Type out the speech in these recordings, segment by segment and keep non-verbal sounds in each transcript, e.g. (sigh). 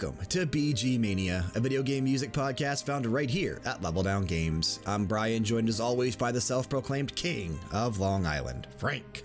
Welcome to BG Mania, a video game music podcast found right here at Level Down Games. I'm Brian, joined as always by the self proclaimed king of Long Island, Frank.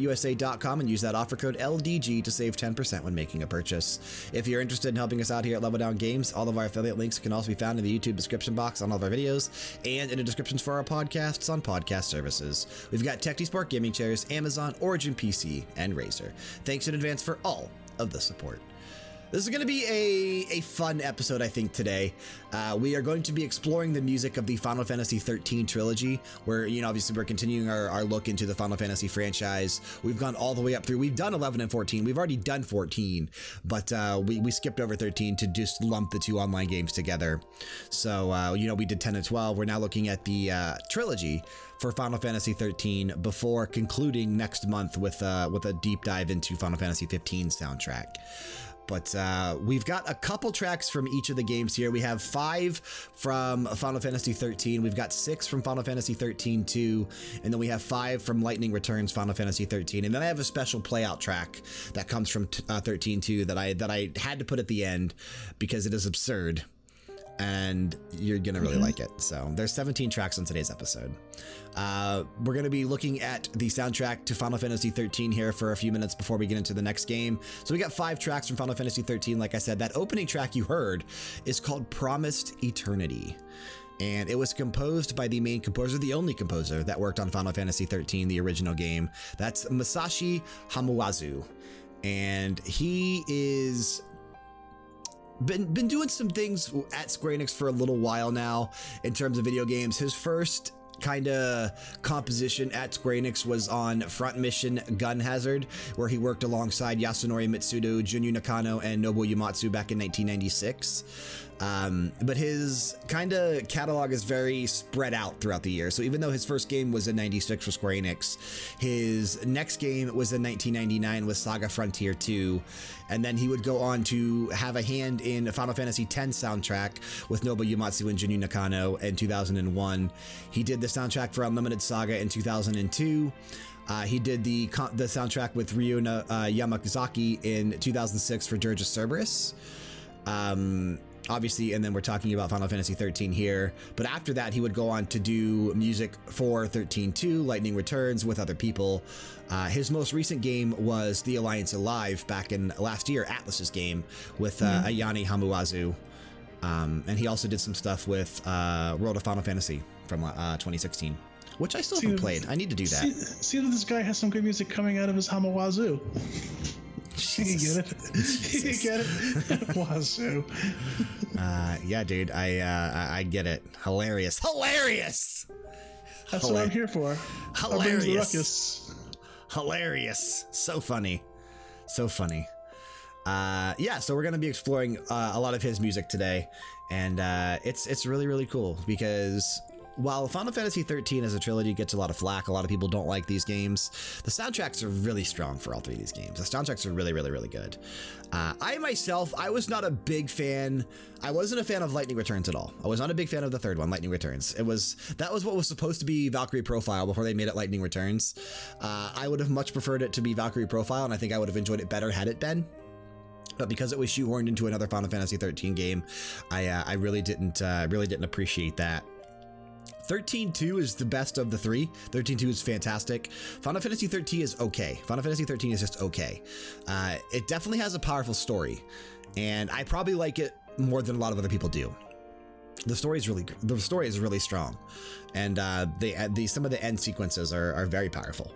usa.com and use that offer code LDG to save 10% when making a purchase. If you're interested in helping us out here at Level Down Games, all of our affiliate links can also be found in the YouTube description box on all of our videos and in the descriptions for our podcasts on podcast services. We've got Technisport gaming chairs, Amazon, Origin PC, and Razer. Thanks in advance for all of the support. This is going to be a, a fun episode, I think, today. Uh, we are going to be exploring the music of the Final Fantasy XIII trilogy, where, you know, obviously we're continuing our, our look into the Final Fantasy franchise. We've gone all the way up through, we've done 11 and 14. We've already done 14, but uh, we, we skipped over 13 to just lump the two online games together. So, uh, you know, we did 10 and 12. We're now looking at the trilogy for Final Fantasy 13 before concluding next month with, with a deep dive into Final Fantasy 15 soundtrack. But uh, we've got a couple tracks from each of the games here. We have five from Final Fantasy 13. We've got six from Final Fantasy 13 2. And then we have five from Lightning Returns Final Fantasy 13. And then I have a special playout track that comes from uh, 13 2 that I, that I had to put at the end because it is absurd and you're going to really Mhm. like it. So there's 17 tracks on today's episode. Uh, we're going to be looking at the soundtrack to Final Fantasy 13 here for a few minutes before we get into the next game. So we got five tracks from Final Fantasy 13. Like I said, that opening track you heard is called Promised Eternity. And it was composed by the main composer, the only composer that worked on Final Fantasy 13, the original game. That's Masashi Hamuwazu. And he is been been doing some things at Square Enix for a little while now in terms of video games. His first kind of composition at Square Enix was on Front Mission Gun Hazard, where he worked alongside Yasunori Mitsuda, Junya Nakano, and Nobuo Uematsu back in 1996. Um, but his kind of catalog is very spread out throughout the year. So even though his first game was in 96 for Square Enix, his next game was in 1999 with Saga Frontier 2. And then he would go on to have a hand in Final Fantasy X soundtrack with Nobuo Uematsu and Junya Nakano in 2001. He did the soundtrack for Unlimited Saga in 2002. Uh, he did the the soundtrack with Ryu uh, Yamazaki in 2006 for of Cerberus. Um, obviously, and then we're talking about Final Fantasy 13 here. But after that, he would go on to do music for 13.2, Lightning Returns with other people. Uh, his most recent game was The Alliance Alive back in last year, Atlus's game with uh, Ayane Hamuwazu. Um, and he also did some stuff with uh, World of Final Fantasy from uh, 2016, which I still See, haven't played. I need to do that. See, see that this guy has some good music coming out of his Hamawazu. You (laughs) Jesus. get it? you get it? Wazoo. Uh, yeah, dude, I, uh, I I get it. Hilarious, hilarious, That's what I'm here for. That brings the hilarious, hilarious. So funny, so funny. Uh, yeah, so we're gonna be exploring uh, a lot of his music today, and uh, it's it's really really cool because while Final Fantasy 13 as a trilogy gets a lot of flack, a lot of people don't like these games. The soundtracks are really strong for all three of these games. The soundtracks are really, really, really good. Uh, I myself, I was not a big fan. I wasn't a fan of Lightning Returns at all. I was not a big fan of the third one, Lightning Returns. It was that was what was supposed to be Valkyrie Profile before they made it Lightning Returns. Uh, I would have much preferred it to be Valkyrie Profile, and I think I would have enjoyed it better had it been but because it was shoehorned into another Final Fantasy 13 game, I uh, I really didn't uh, really didn't appreciate that. 13.2 is the best of the three. 13.2 is fantastic. Final Fantasy 13 is okay. Final Fantasy 13 is just okay. Uh, it definitely has a powerful story, and I probably like it more than a lot of other people do. The story is really the story is really strong, and uh, the, the some of the end sequences are, are very powerful.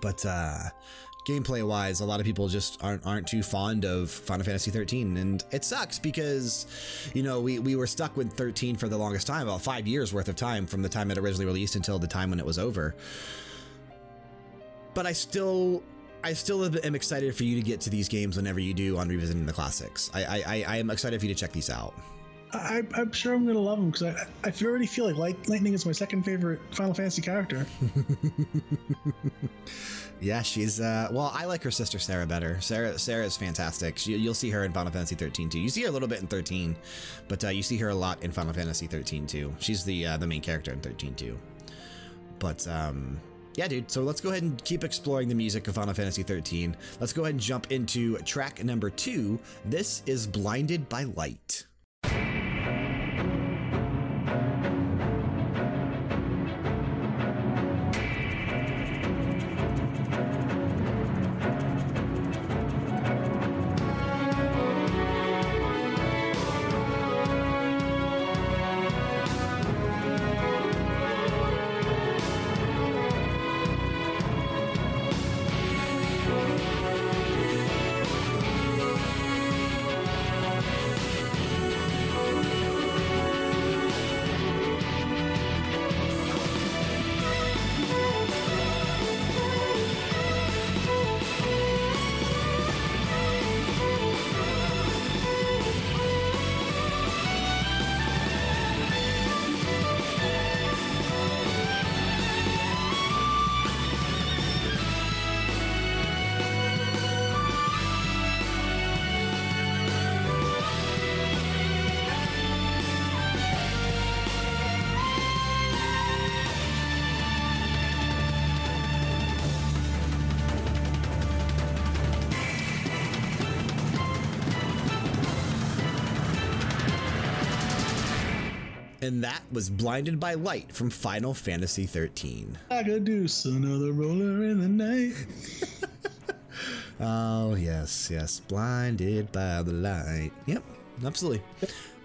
But uh, gameplay wise, a lot of people just aren't aren't too fond of Final Fantasy 13, and it sucks because you know we we were stuck with 13 for the longest time, about five years worth of time from the time it originally released until the time when it was over. But I still I still am excited for you to get to these games whenever you do on revisiting the classics. I I, I am excited for you to check these out. I, I'm sure I'm gonna love them because I I already feel like Light, Lightning is my second favorite Final Fantasy character. (laughs) yeah, she's uh, well, I like her sister Serah better. Serah Serah is fantastic. She, you'll see her in Final Fantasy 13 too. You see her a little bit in 13, but uh, you see her a lot in Final Fantasy 13 too. She's the uh, the main character in 13 too. But um, yeah, dude. So let's go ahead and keep exploring the music of Final Fantasy 13. Let's go ahead and jump into track number two. This is Blinded by Light. And that was Blinded by Light from Final Fantasy XIII. I 13. Agaduce, another roller in the night. (laughs) (laughs) oh, yes, yes. Blinded by the light. Yep, absolutely.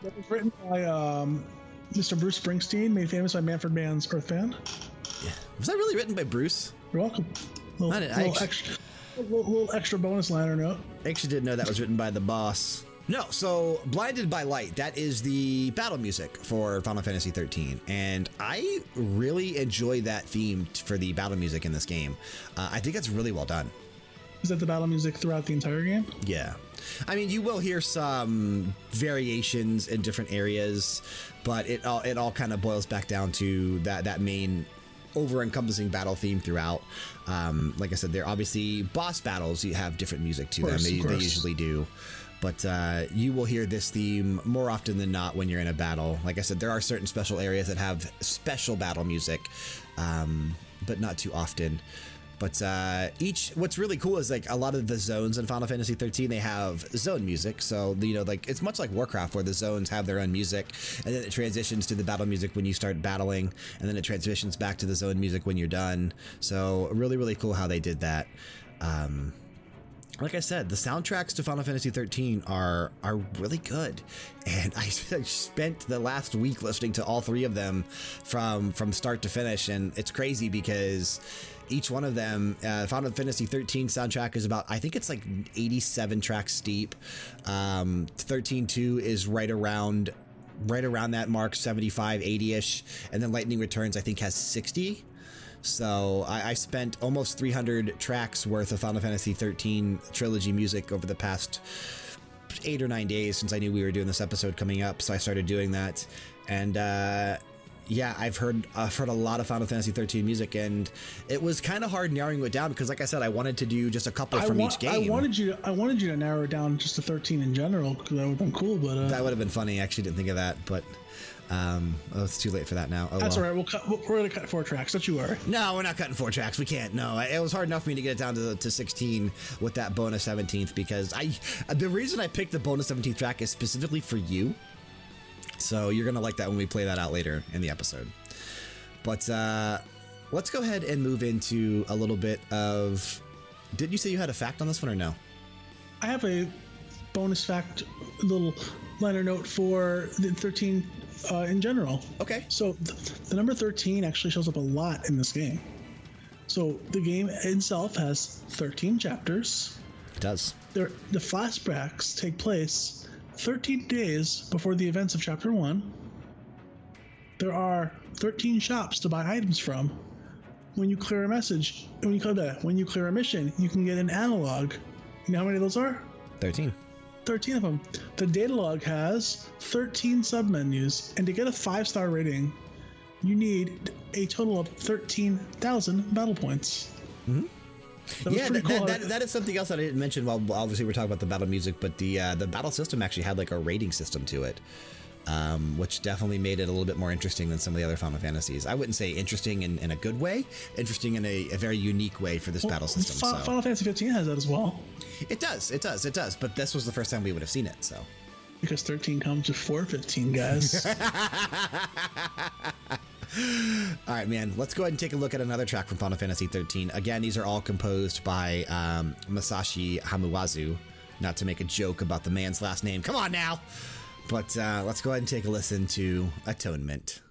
That was written by um, Mr. Bruce Springsteen, made famous by Manfred Mann's Earth Band. Yeah. Was that really written by Bruce? You're welcome. Little, little, actually, extra, little, little extra bonus liner note. I actually didn't know that was written by the boss. No, so Blinded by Light, that is the battle music for Final Fantasy 13. And I really enjoy that theme for the battle music in this game. Uh, I think it's really well done. Is that the battle music throughout the entire game? Yeah. I mean, you will hear some variations in different areas, but it all, it all kind of boils back down to that, that main over encompassing battle theme throughout. Um, like I said, they're obviously boss battles, you have different music to course, them. They, they usually do but uh, you will hear this theme more often than not when you're in a battle. Like I said, there are certain special areas that have special battle music, um, but not too often. But uh, each, what's really cool is like a lot of the zones in Final Fantasy 13, they have zone music. So, you know, like it's much like Warcraft where the zones have their own music and then it transitions to the battle music when you start battling and then it transitions back to the zone music when you're done. So, really, really cool how they did that. Um, like I said, the soundtracks to Final Fantasy 13 are are really good, and (laughs) I spent the last week listening to all three of them from from start to finish, and it's crazy because each one of them, uh, Final Fantasy 13 soundtrack is about I think it's like 87 tracks deep. Um, 13.2 is right around right around that mark, 75, 80 ish, and then Lightning Returns I think has 60. So I, I, spent almost 300 tracks worth of Final Fantasy 13 trilogy music over the past eight or nine days since I knew we were doing this episode coming up. So I started doing that, and uh, yeah, I've heard I've heard a lot of Final Fantasy 13 music, and it was kind of hard narrowing it down because, like I said, I wanted to do just a couple from each game. I wanted you to I wanted you to narrow it down just to 13 in general because that would have been cool. But uh, that would have been funny. I actually didn't think of that, but. Um, oh, it's too late for that now. Oh, That's well. all right. We'll cut, we're going to cut four tracks. Don't you worry. No, we're not cutting four tracks. We can't. No, it was hard enough for me to get it down to, to 16 with that bonus 17th because I. The reason I picked the bonus 17th track is specifically for you. So you're going to like that when we play that out later in the episode. But uh, let's go ahead and move into a little bit of. Did you say you had a fact on this one or no? I have a bonus fact, little liner note for the 13 uh, in general. Okay. So th the number 13 actually shows up a lot in this game. So the game itself has 13 chapters. It does. The flashbacks take place 13 days before the events of chapter 1. There are 13 shops to buy items from. when you clear a message, when you clear that, when you clear a mission, you can get an analog. You know how many of those are? 13. 13 of them. The data log has 13 submenus, and to get a five star rating, you need a total of 13,000 battle points. Mm-hmm. That yeah, that, cool. that, that, is something else that I didn't mention. While obviously we're talking about the battle music, but the uh, the battle system actually had like a rating system to it, um, which definitely made it a little bit more interesting than some of the other Final Fantasies. I wouldn't say interesting in, in a good way, interesting in a, a very unique way for this well, battle system. Final, so. Final Fantasy 15 has that as well. It does, it does, it does. But this was the first time we would have seen it, so. Because 13 comes before 15, guys. (laughs) all right, man. Let's go ahead and take a look at another track from Final Fantasy 13. Again, these are all composed by um, Masashi Hamauzu. Not to make a joke about the man's last name. Come on now. But uh, let's go ahead and take a listen to Atonement.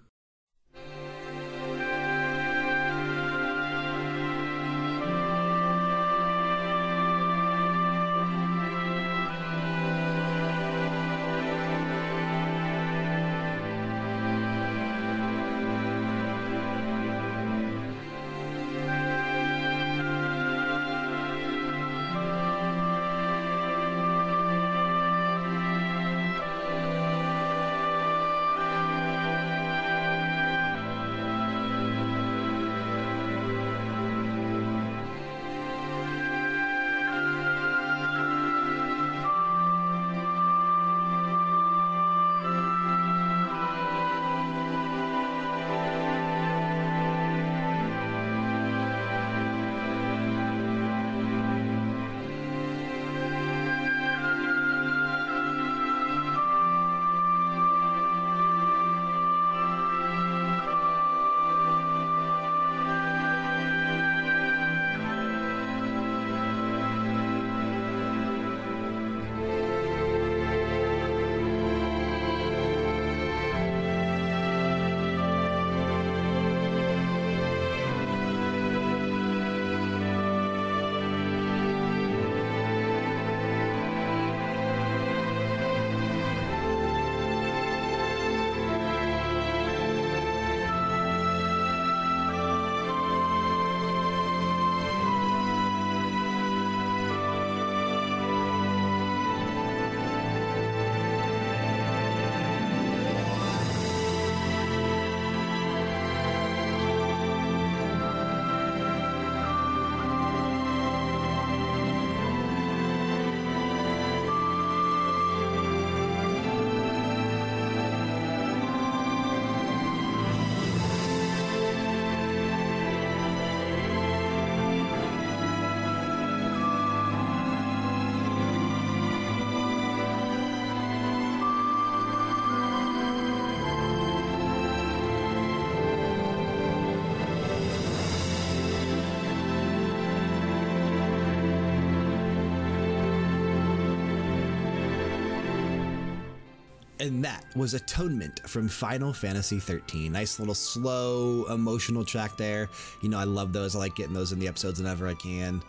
And that was Atonement from Final Fantasy 13. Nice little slow, emotional track there. You know, I love those. I like getting those in the episodes whenever I can.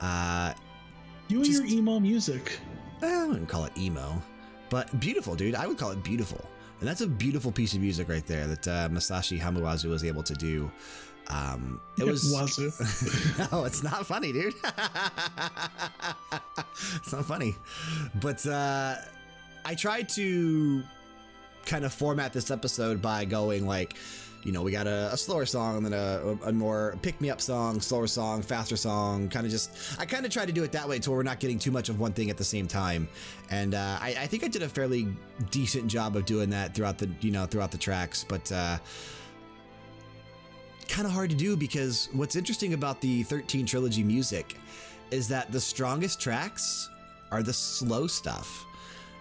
Uh, you and just, your emo music. I wouldn't call it emo, but beautiful, dude. I would call it beautiful. And that's a beautiful piece of music right there that uh, Masashi Hamauzu was able to do. Um, it was. (laughs) (laughs) no, it's not funny, dude. (laughs) it's not funny. But uh, I tried to kind of format this episode by going like, you know, we got a, a slower song and then a, a more pick me up song, slower song, faster song. Kind of just, I kind of tried to do it that way to where we're not getting too much of one thing at the same time. And uh, I, I, think I did a fairly decent job of doing that throughout the, you know, throughout the tracks. But uh, kind of hard to do because what's interesting about the 13 trilogy music is that the strongest tracks are the slow stuff.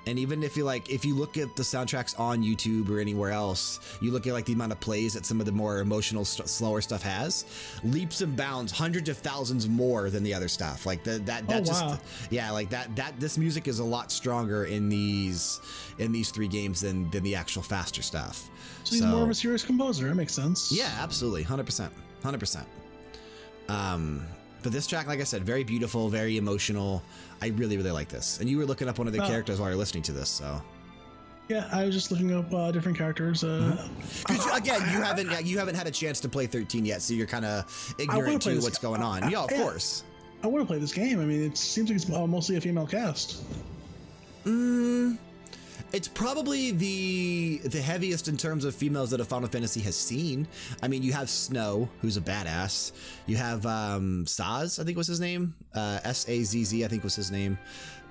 And even if you like, if you look at the soundtracks on YouTube or anywhere else, you look at like the amount of plays that some of the more emotional, slower stuff has, leaps and bounds, hundreds of thousands more than the other stuff. Like the, that, that oh, just, wow. yeah, like that, that, this music is a lot stronger in these, in these three games than, than the actual faster stuff. So he's so, more of a serious composer. That makes sense. Yeah, absolutely. 100%. 100%. Um, but this track, like I said, very beautiful, very emotional. I really, really like this. And you were looking up one of the characters while you're listening to this, so. Yeah, I was just looking up uh, different characters. Uh, Because again, you haven't you haven't had a chance to play 13 yet, so you're kind of ignorant to what's going on. I- Yeah, of yeah. course. I want to play this game. I mean, it seems like it's uh, mostly a female cast. It's probably the the heaviest in terms of females that a Final Fantasy has seen. I mean, you have Snow, who's a badass. You have um, Saz, I think was his name. Uh, S A Z Z, I think was his name.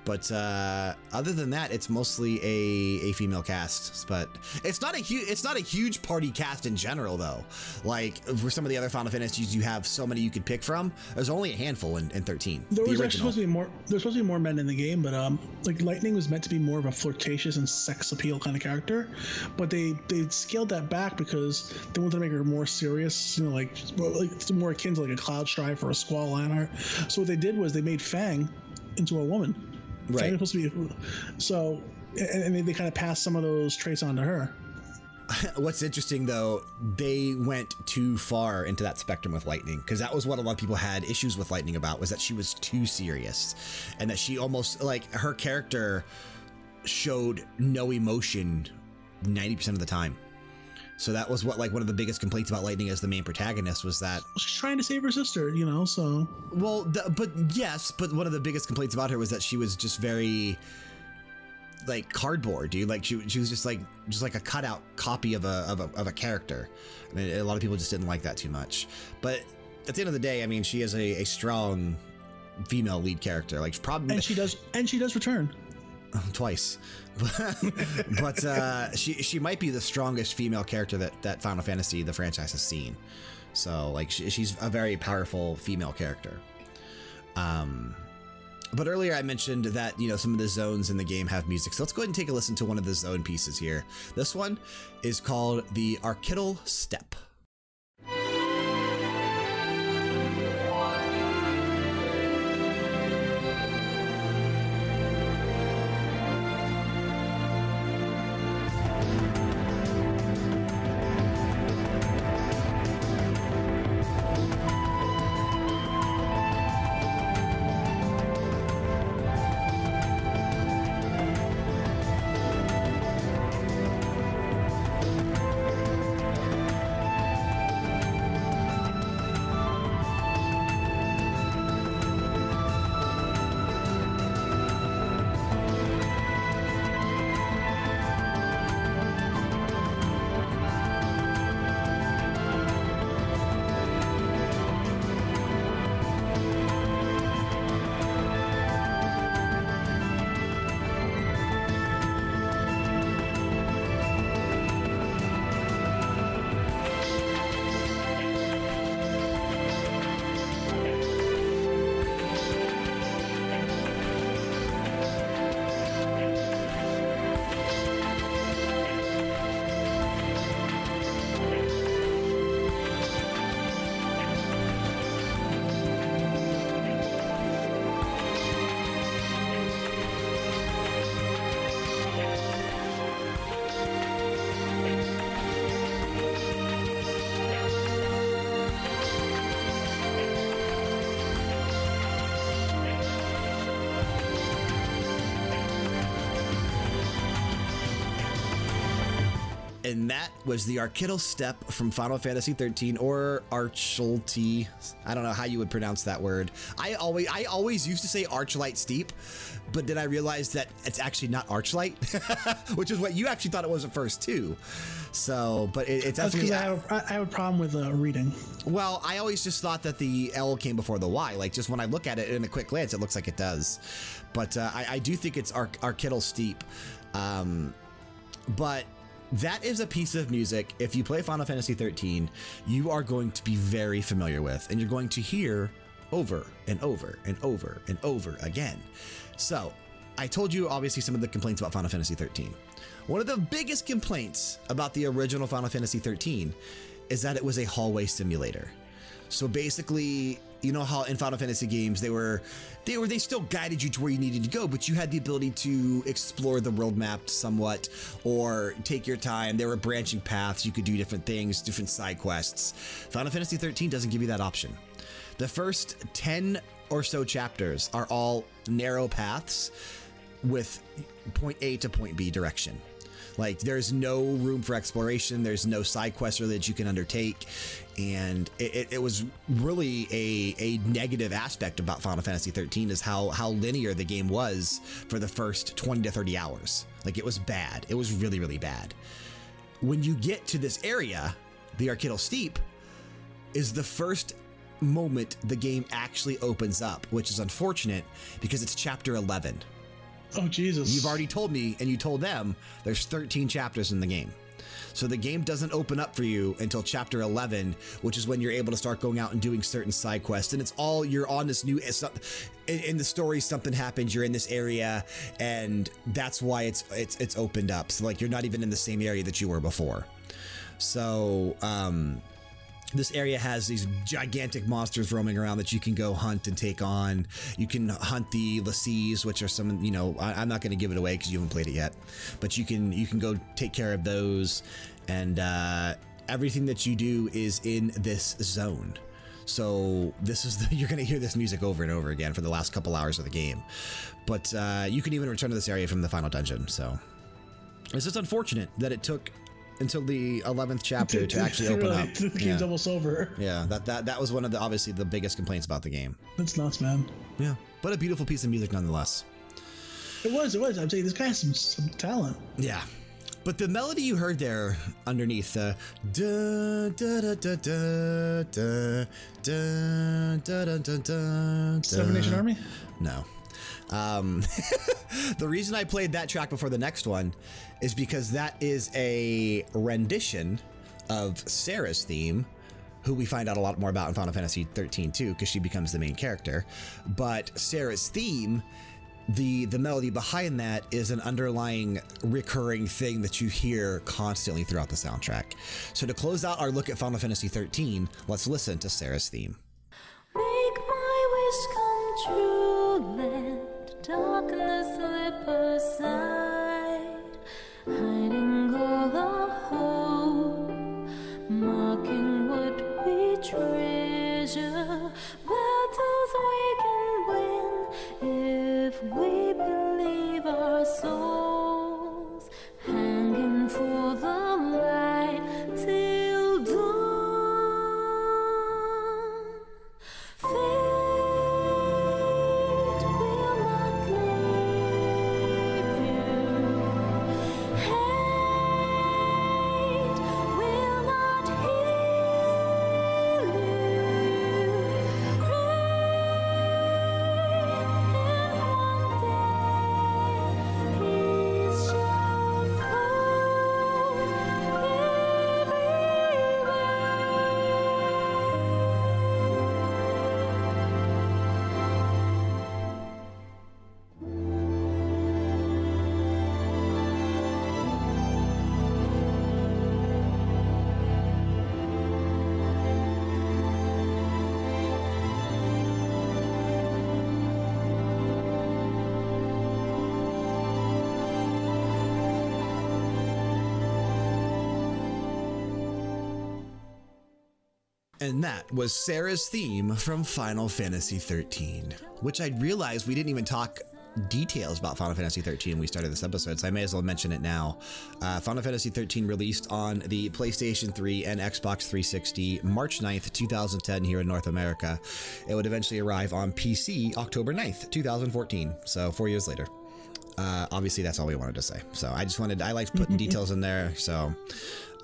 But uh, other than that, it's mostly a, a female cast. But it's not a huge it's not a huge party cast in general, though. Like for some of the other Final Fantasies, you have so many you could pick from. There's only a handful in, in 13. There the was actually supposed to be more. There's supposed to be more men in the game, but um, like Lightning was meant to be more of a flirtatious and sex appeal kind of character, but they they scaled that back because they wanted to make her more serious. You know, like like more akin to like a Cloud Strife or a Squall Lionheart. So what they did was they made Fang into a woman. Right. Supposed to be so, and, and they, they kind of passed some of those traits on to her. (laughs) What's interesting though, they went too far into that spectrum with Lightning because that was what a lot of people had issues with Lightning about was that she was too serious and that she almost like her character showed no emotion 90% of the time. So that was what like one of the biggest complaints about Lightning as the main protagonist was that She's trying to save her sister, you know. So well, the, but yes, but one of the biggest complaints about her was that she was just very like cardboard, dude. Like she, she was just like just like a cutout copy of a, of a of a character. I mean, a lot of people just didn't like that too much. But at the end of the day, I mean, she is a, a strong female lead character. Like probably and she does and she does return. (laughs) twice, (laughs) but uh, she she might be the strongest female character that that Final Fantasy the franchise has seen. So like she, she's a very powerful female character. Um, but earlier I mentioned that you know some of the zones in the game have music, so let's go ahead and take a listen to one of the zone pieces here. This one is called the Archidal Step. And that was the Archidal Step from Final Fantasy 13 or Archlity. I don't know how you would pronounce that word. I always I always used to say Archlight Steep, but then I realized that it's actually not Archlight, (laughs) which is what you actually thought it was at first too. So, but it, it's because I, have a- I have a problem with uh, reading. well, I always just thought that the L came before the Y. Like, just when I look at it in a quick glance, it looks like it does. But uh, I, I do think it's Ar- Archidal Steep. Um, but that is a piece of music. If you play Final Fantasy 13, you are going to be very familiar with, and you're going to hear over and over and over and over again. So, I told you obviously some of the complaints about Final Fantasy 13. One of the biggest complaints about the original Final Fantasy 13 is that it was a hallway simulator. So basically, you know how in Final Fantasy games they were they were they still guided you to where you needed to go, but you had the ability to explore the world map somewhat or take your time. There were branching paths, you could do different things, different side quests. Final Fantasy 13 doesn't give you that option. The first 10 or so chapters are all narrow paths with point A to point B direction. Like, there's no room for exploration. There's no side quest that you can undertake. And it, it, it was really a, a negative aspect about Final Fantasy 13 is how, how linear the game was for the first 20 to 30 hours. Like, it was bad. It was really, really bad. When you get to this area, the Arkittle Steep is the first moment the game actually opens up, which is unfortunate because it's chapter 11. Oh, Jesus. You've already told me, and you told them, there's 13 chapters in the game. So the game doesn't open up for you until chapter 11, which is when you're able to start going out and doing certain side quests. And it's all you're on this new. In, the story, something happens. You're in this area, and that's why it's it's it's opened up. So like you're not even in the same area that you were before. So um, this area has these gigantic monsters roaming around that you can go hunt and take on. You can hunt the l'Cies, which are some, you know, I, am not going to give it away because you haven't played it yet, but you can you can go take care of those, and uh, everything that you do is in this zone. So this is the, (laughs) you're going to hear this music over and over again for the last couple hours of the game, but uh, you can even return to this area from the final dungeon. So it's just unfortunate that it took until the 11th chapter to actually open really, up. The game's yeah. almost over. Yeah, that, that that was one of the obviously the biggest complaints about the game. That's nuts, man. Yeah, but a beautiful piece of music nonetheless. It was, it was. I'm saying this guy has some, some talent. Yeah. But the melody you heard there underneath the da da da da da da da da da da Seven Nation Army? No. Um, (laughs) the reason I played that track before the next one is because that is a rendition of Serah's theme, who we find out a lot more about in Final Fantasy 13 too, because she becomes the main character. But Serah's theme, the the melody behind that is an underlying recurring thing that you hear constantly throughout the soundtrack. So to close out our look at Final Fantasy 13, let's listen to Serah's theme. And that was Serah's theme from Final Fantasy 13, which I realized we didn't even talk details about Final Fantasy 13 when we started this episode, so I may as well mention it now. Uh, Final Fantasy 13 released on the PlayStation 3 and Xbox 360 March 9th, 2010, here in North America. It would eventually arrive on PC October 9th, 2014, so four years later. Uh, obviously, that's all we wanted to say. So I just wanted, I liked putting (laughs) details in there. So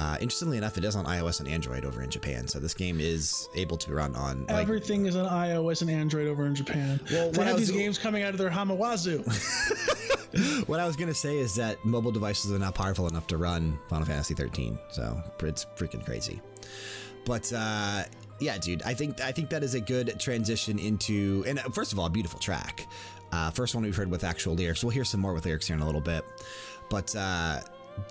uh, interestingly enough, it is on iOS and Android over in Japan. So this game is able to run on like, Everything is on iOS and Android over in Japan. Well, they have these games coming out of their Hamawazu. (laughs) what I was going to say is that mobile devices are not powerful enough to run Final Fantasy 13. So it's freaking crazy. But uh, yeah, dude, I think I think that is a good transition into and uh, first of all, a beautiful track. Uh, first one we've heard with actual lyrics. We'll hear some more with lyrics here in a little bit. But uh,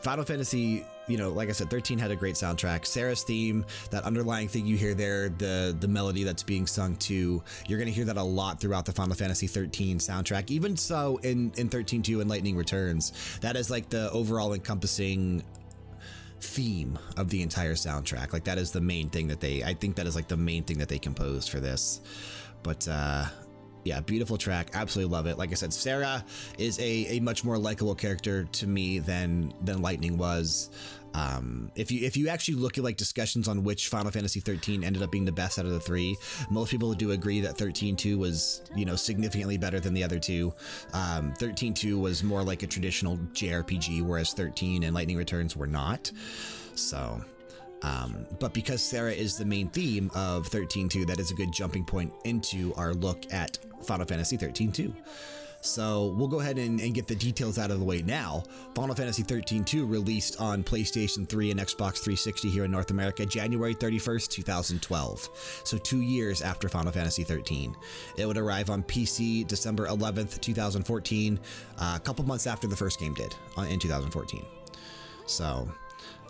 Final Fantasy, you know, like I said, 13 had a great soundtrack. Serah's theme, that underlying thing you hear there, the the melody that's being sung to, you're going to hear that a lot throughout the Final Fantasy 13 soundtrack. Even so, in in 13.2 and Lightning Returns, that is like the overall encompassing theme of the entire soundtrack. Like that is the main thing that they. I think that is like the main thing that they composed for this. But uh, yeah, beautiful track. Absolutely love it. Like I said, Serah is a, a much more likable character to me than than Lightning was. Um, if you if you actually look at like discussions on which Final Fantasy 13 ended up being the best out of the three, most people do agree that 13.2 was you know significantly better than the other two. Um, 13.2 was more like a traditional JRPG, whereas 13 and Lightning Returns were not. So um, but because Serah is the main theme of 13.2, that is a good jumping point into our look at Final Fantasy 13.2. So we'll go ahead and, and get the details out of the way now. Final Fantasy 13.2 released on PlayStation 3 and Xbox 360 here in North America January 31st, 2012. So two years after Final Fantasy 13. It would arrive on PC December 11th, 2014, uh, a couple months after the first game did uh, in 2014. So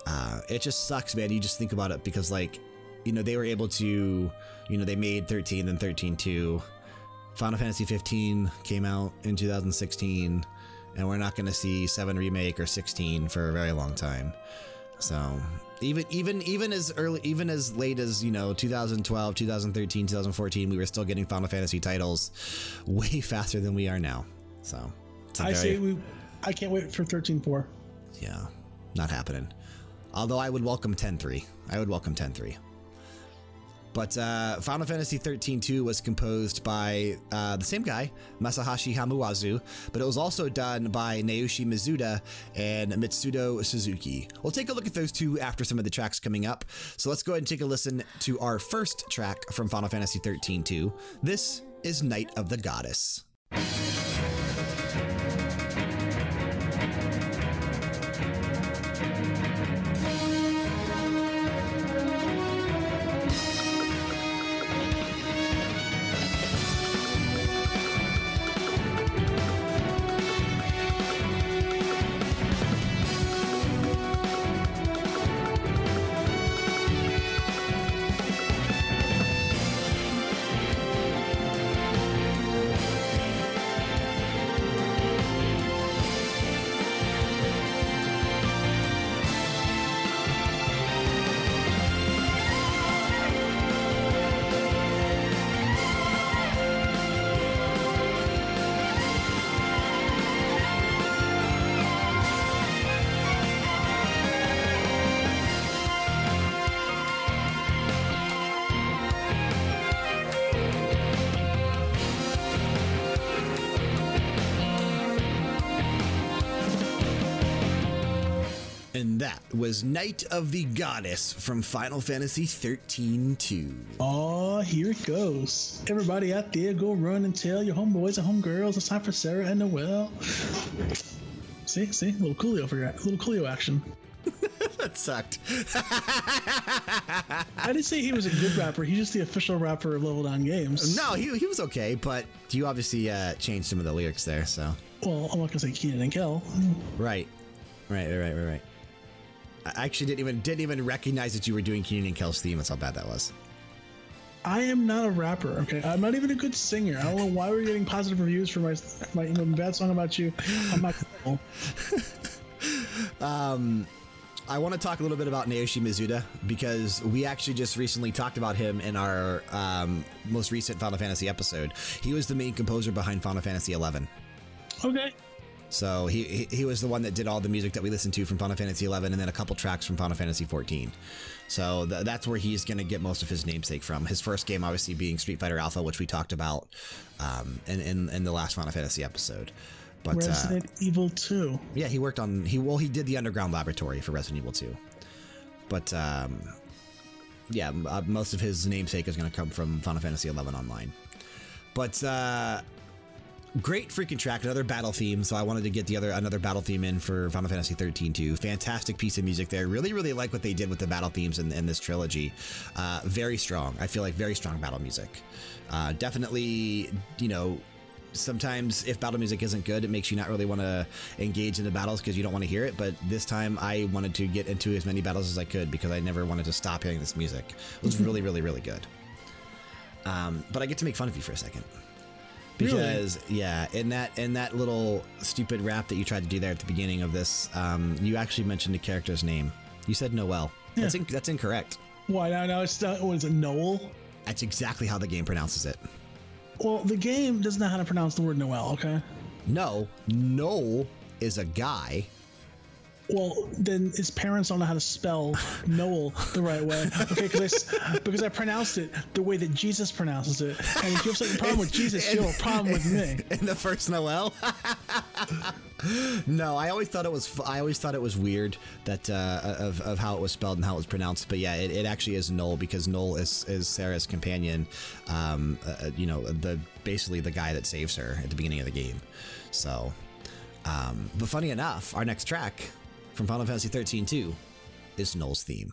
uh, it just sucks, man. You just think about it because, like, you know, they were able to, you know, they made 13 and 13 2. Final Fantasy 15 came out in 2016, and we're not going to see 7 remake or 16 for a very long time. So even even even as early even as late as you know 2012 2013 2014 we were still getting final fantasy titles (laughs) way faster than we are now so I say we. I can't wait for 13.4. yeah, not happening. Although I would welcome 10.3. I would welcome 10.3. But uh, Final Fantasy 13.2 was composed by uh, the same guy, Masahashi Hamuwazu, but it was also done by Naoshi Mizuta and Mitsuto Suzuki. We'll take a look at those two after some of the tracks coming up. So let's go ahead and take a listen to our first track from Final Fantasy 13.2. This is Night of the Goddess. That was Knight of the Goddess from Final Fantasy 13.2. Oh, here it goes. Everybody out there, go run and tell your homeboys and homegirls it's time for Serah and Noel. See, see, little Coolio for your little Coolio action. (laughs) That sucked. (laughs) I didn't say he was a good rapper. He's just the official rapper of Level Down Games. No, he, he was okay, but you obviously uh, changed some of the lyrics there, so. Well, I'm not gonna say Keenan and Kel. Right. Right, right, right, right, right. I actually didn't even didn't even recognize that you were doing Keenan and Kel's theme. That's how bad that was. I am not a rapper. Okay, I'm not even a good singer. I don't know why we're getting positive reviews for my my you know, bad song about you. I'm not. (laughs) Um, I want to talk a little bit about Naoshi Mizuta because we actually just recently talked about him in our um, most recent Final Fantasy episode. He was the main composer behind Final Fantasy XI. Okay. So he, he he was the one that did all the music that we listened to from Final Fantasy XI, and then a couple tracks from Final Fantasy XIV. So th that's where he's going to get most of his namesake from. His first game, obviously, being Street Fighter Alpha, which we talked about um, in, in in the last Final Fantasy episode. But uh, Resident Evil 2. yeah, he worked on he well he did the Underground Laboratory for Resident Evil 2. But um, yeah, uh, most of his namesake is going to come from Final Fantasy XI Online. But uh, great freaking track, another battle theme. So I wanted to get the other another battle theme in for Final Fantasy 13 too. Fantastic piece of music there. Really, really like what they did with the battle themes in, in this trilogy. Uh, very strong. I feel like very strong battle music. Uh, definitely, you know, sometimes if battle music isn't good, it makes you not really want to engage in the battles because you don't want to hear it. But this time I wanted to get into as many battles as I could because I never wanted to stop hearing this music. It was really, really, really good. Um, but I get to make fun of you for a second. Really? Because yeah, in that in that little stupid rap that you tried to do there at the beginning of this, um, you actually mentioned the character's name. You said Noel. yeah. That's in, that's incorrect. Why now? Now it's not. What is it? Noel? That's exactly how the game pronounces it. Well, the game doesn't know how to pronounce the word Noel. Okay. No, Noel is a guy. Well, then his parents don't know how to spell Noel the right way. Okay, because I, because I pronounced it the way that Jesus pronounces it. And if you have some problem with Jesus, you have a problem with me. (laughs) in the first Noel. (laughs) no, I always thought it was. I always thought it was weird that uh, of of how it was spelled and how it was pronounced. But yeah, it, it actually is Noel because Noel is is Serah's companion. Um, uh, uh, you know, the basically the guy that saves her at the beginning of the game. So, um, but funny enough, our next track from Final Fantasy 13 2 is Noel's theme.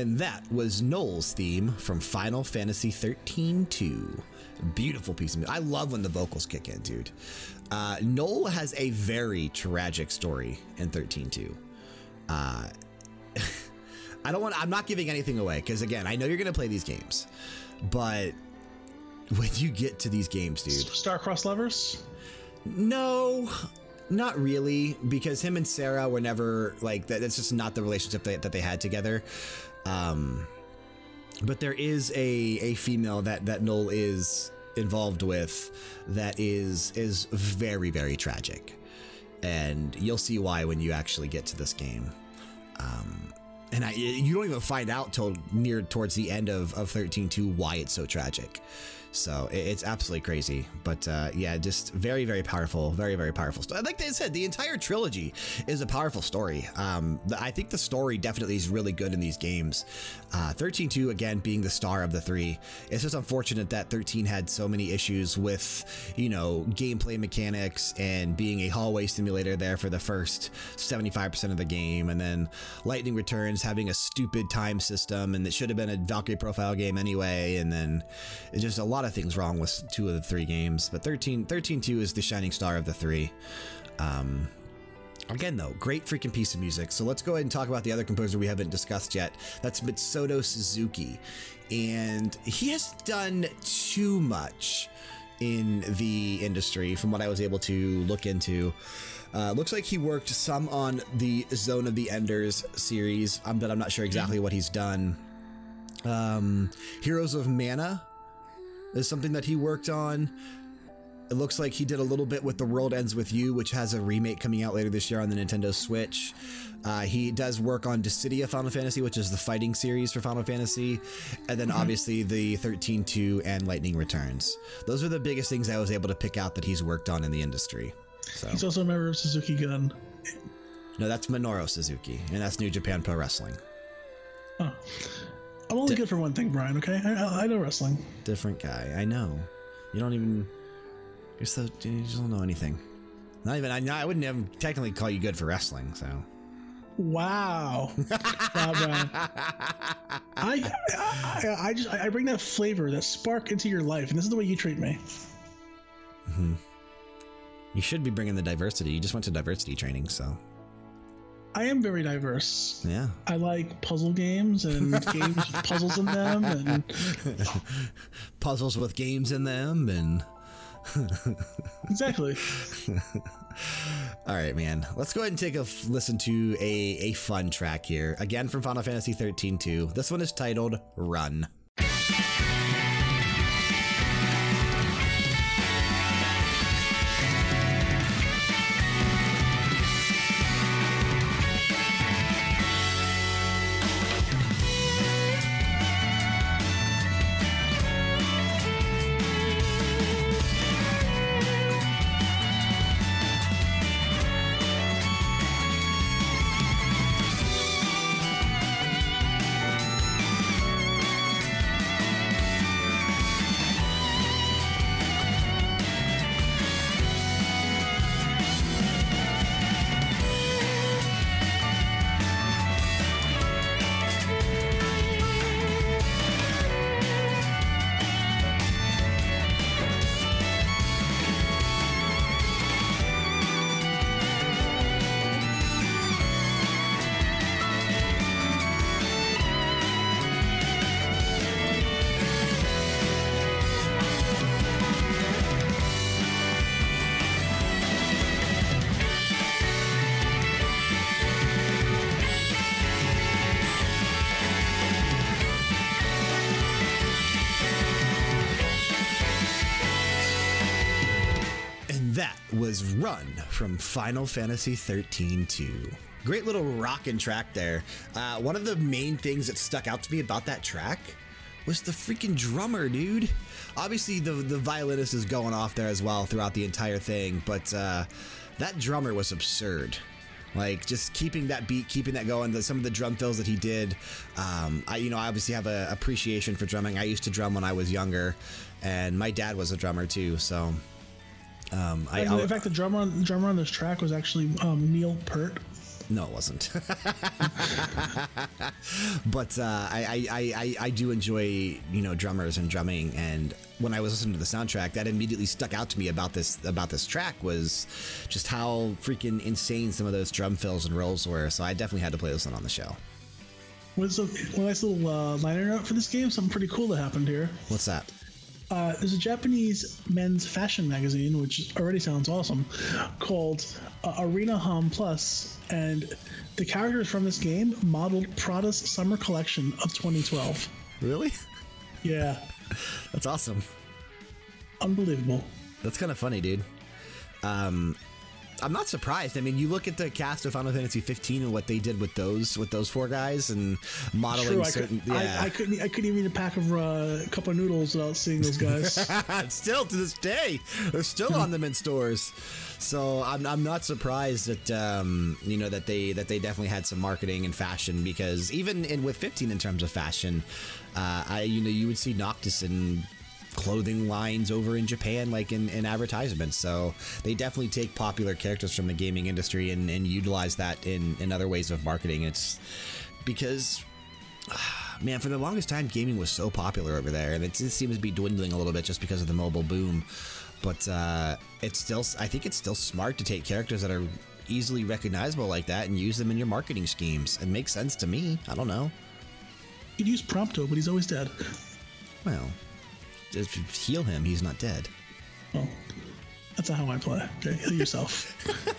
And that was Noel's theme from Final Fantasy 13 2. Beautiful piece of music. I love when the vocals kick in, dude. Uh, Noel has a very tragic story in 13 2. Uh, (laughs) I don't want, I'm not giving anything away because, again, I know you're going to play these games, but when you get to these games, dude, Star-crossed lovers. no, not really, because him and Serah were never like that. That's just not the relationship that, that they had together. Um, but there is a a female that that Noel is involved with that is is very very tragic, and you'll see why when you actually get to this game. Um, and I, you don't even find out till near towards the end of of thirteen two why it's so tragic. So it's absolutely crazy. But uh, yeah, just very, very powerful, very, very powerful. Like I said, the entire trilogy is a powerful story. Um, I think the story definitely is really good in these games. Uh, 13 2, again, being the star of the three. It's just unfortunate that 13 had so many issues with, you know, gameplay mechanics and being a hallway simulator there for the first 75% of the game. And then Lightning Returns having a stupid time system and it should have been a Valkyrie profile game anyway. And then just a lot of things wrong with two of the three games. But 13, 13 2 is the shining star of the three. Um, Again, though, great freaking piece of music. So let's go ahead and talk about the other composer we haven't discussed yet. That's Mitsuto Suzuki. And he has done too much in the industry from what I was able to look into. Uh, looks like he worked some on the Zone of the Enders series, um, but I'm not sure exactly what he's done. Um, Heroes of Mana is something that he worked on. It looks like he did a little bit with The World Ends With You, which has a remake coming out later this year on the Nintendo Switch. Uh, he does work on Dissidia Final Fantasy, which is the fighting series for Final Fantasy. And then obviously the 13 2 and Lightning Returns. Those are the biggest things I was able to pick out that he's worked on in the industry. So, He's also a member of Suzuki Gun. no, that's Minoru Suzuki, and that's New Japan Pro Wrestling. Oh. I'm only good for one thing, Brian. Okay, I, I, I know wrestling. Different guy. I know. You don't even. You're so. You just don't know anything. Not even. I, I wouldn't even technically call you good for wrestling, so. Wow. (laughs) wow, Brian. I, I, I just I bring that flavor, that spark into your life, and this is the way you treat me. Hmm. You should be bringing the diversity. You just went to diversity training, so. I am very diverse. Yeah. I like puzzle games and (laughs) games with puzzles in them, and (laughs) Puzzles with games in them, and (laughs) Exactly. All right, man. Let's go ahead and take a listen to a, a fun track here. Again from Final Fantasy 13 2. This one is titled Run. Run from Final Fantasy 13 2. Great little rockin' track there. Uh, one of the main things that stuck out to me about that track was the freaking drummer, dude. Obviously, the, the violinist is going off there as well throughout the entire thing, but uh, that drummer was absurd. Like just keeping that beat, keeping that going. The, some of the drum fills that he did, um, I you know I obviously have an appreciation for drumming. I used to drum when I was younger, and my dad was a drummer too. So um, I, in fact, the drummer on, the drummer on this track was actually um, Neil Peart. no, it wasn't. (laughs) but uh, I, I, I, I do enjoy you know drummers and drumming, and when I was listening to the soundtrack, that immediately stuck out to me about this about this track was just how freaking insane some of those drum fills and rolls were. So I definitely had to play this one on the show. A, a nice little uh, liner note for this game. Something pretty cool that happened here. What's that? Uh, there's a Japanese men's fashion magazine, which already sounds awesome, called uh, Arena Homme Plus, and the characters from this game modeled Prada's summer collection of 2012. Really? Yeah, (laughs) That's awesome. unbelievable. That's kind of funny, dude. Um, I'm not surprised. I mean, you look at the cast of Final Fantasy 15 and what they did with those with those four guys and modeling True, I, certain. could, I, I couldn't. I couldn't even eat a pack of uh, cup of noodles without seeing those guys. (laughs) still to this day, they're still on them in stores. So I'm, I'm not surprised that um, you know that they that they definitely had some marketing and fashion because even in with 15 in terms of fashion, uh, I you know you would see Noctis in clothing lines over in Japan like in, in advertisements. So they definitely take popular characters from the gaming industry and, and utilize that in, in other ways of marketing. It's because (sighs) man, for the longest time, gaming was so popular over there, and it just seems to be dwindling a little bit just because of the mobile boom. But uh, it's still, I think it's still smart to take characters that are easily recognizable like that and use them in your marketing schemes. It makes sense to me. I don't know. He'd use Prompto, but he's always dead. Well, just heal him. He's not dead. Well, that's not how I play. Okay, heal yourself. (laughs)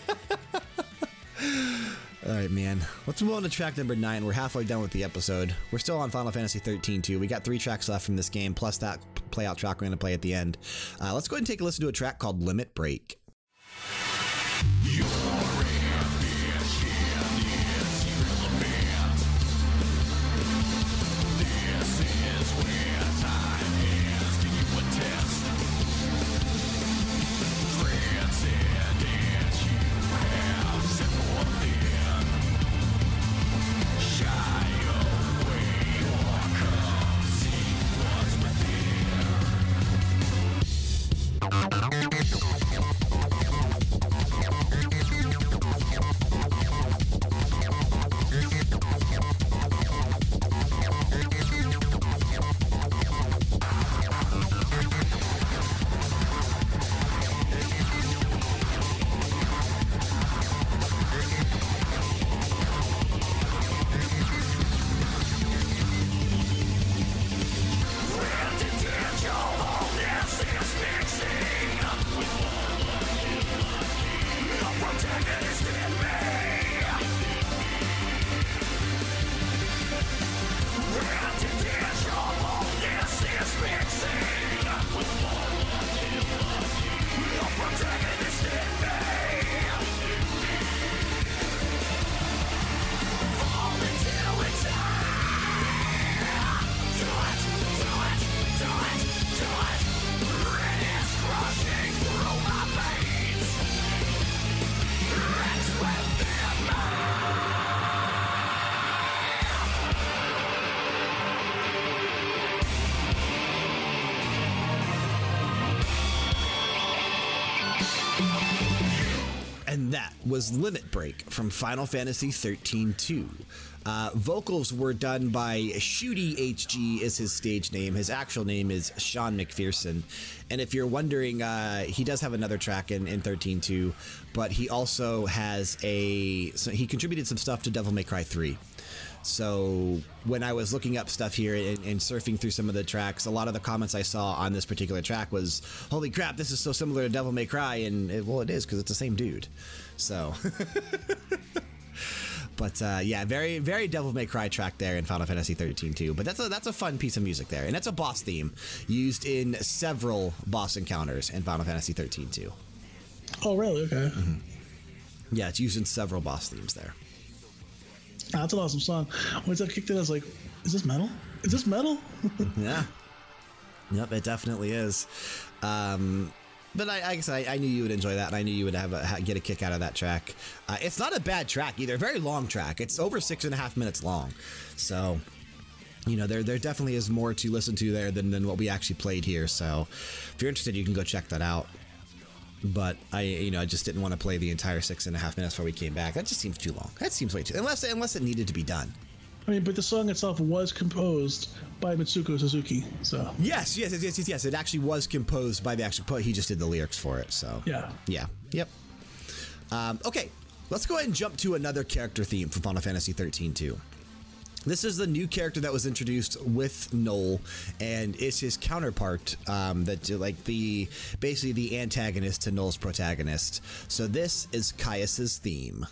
(laughs) All right, man. Let's move on to track number nine. We're halfway done with the episode. We're still on Final Fantasy 13 too. We got three tracks left from this game, plus that playout track we're going to play at the end. Uh, let's go ahead and take a listen to a track called Limit Break. Was Limit Break from Final Fantasy 13 2. Uh, vocals were done by Shootie HG, is his stage name. His actual name is Sean McPherson. And if you're wondering, uh, he does have another track in, in 13 2, but he also has a. So he contributed some stuff to Devil May Cry 3. So when I was looking up stuff here and, and, surfing through some of the tracks, a lot of the comments I saw on this particular track was, "Holy crap, this is so similar to Devil May Cry," and it, well, it is because it's the same dude. So. (laughs) But uh, yeah, very very Devil May Cry track there in Final Fantasy 13 too. But that's a that's a fun piece of music there, and that's a boss theme used in several boss encounters in Final Fantasy 13 too. Oh, really? Okay. Yeah, it's used in several boss themes there. That's an awesome song. Once I kicked it, I was like, "Is this metal? Is this metal?" (laughs) Yeah. Yep, it definitely is. Um, but I, I guess I, I knew you would enjoy that, and I knew you would have a, get a kick out of that track. Uh, it's not a bad track either. Very long track. It's over six and a half minutes long. So, you know, there there definitely is more to listen to there than, than what we actually played here. So, if you're interested, you can go check that out. But I, you know, I just didn't want to play the entire six and a half minutes before we came back. That just seems too long. That seems way too unless unless it needed to be done. I mean, but the song itself was composed by Mitsuto Suzuki, so Yes, yes, yes, yes, yes. It actually was composed by the actual poet. He just did the lyrics for it. So yeah. yeah, yep. Um, okay, let's go ahead and jump to another character theme from Final Fantasy 13 too. This is the new character that was introduced with Noel, and it's his counterpart. Um, that like the basically the antagonist to Noel's protagonist. So this is Caius's theme.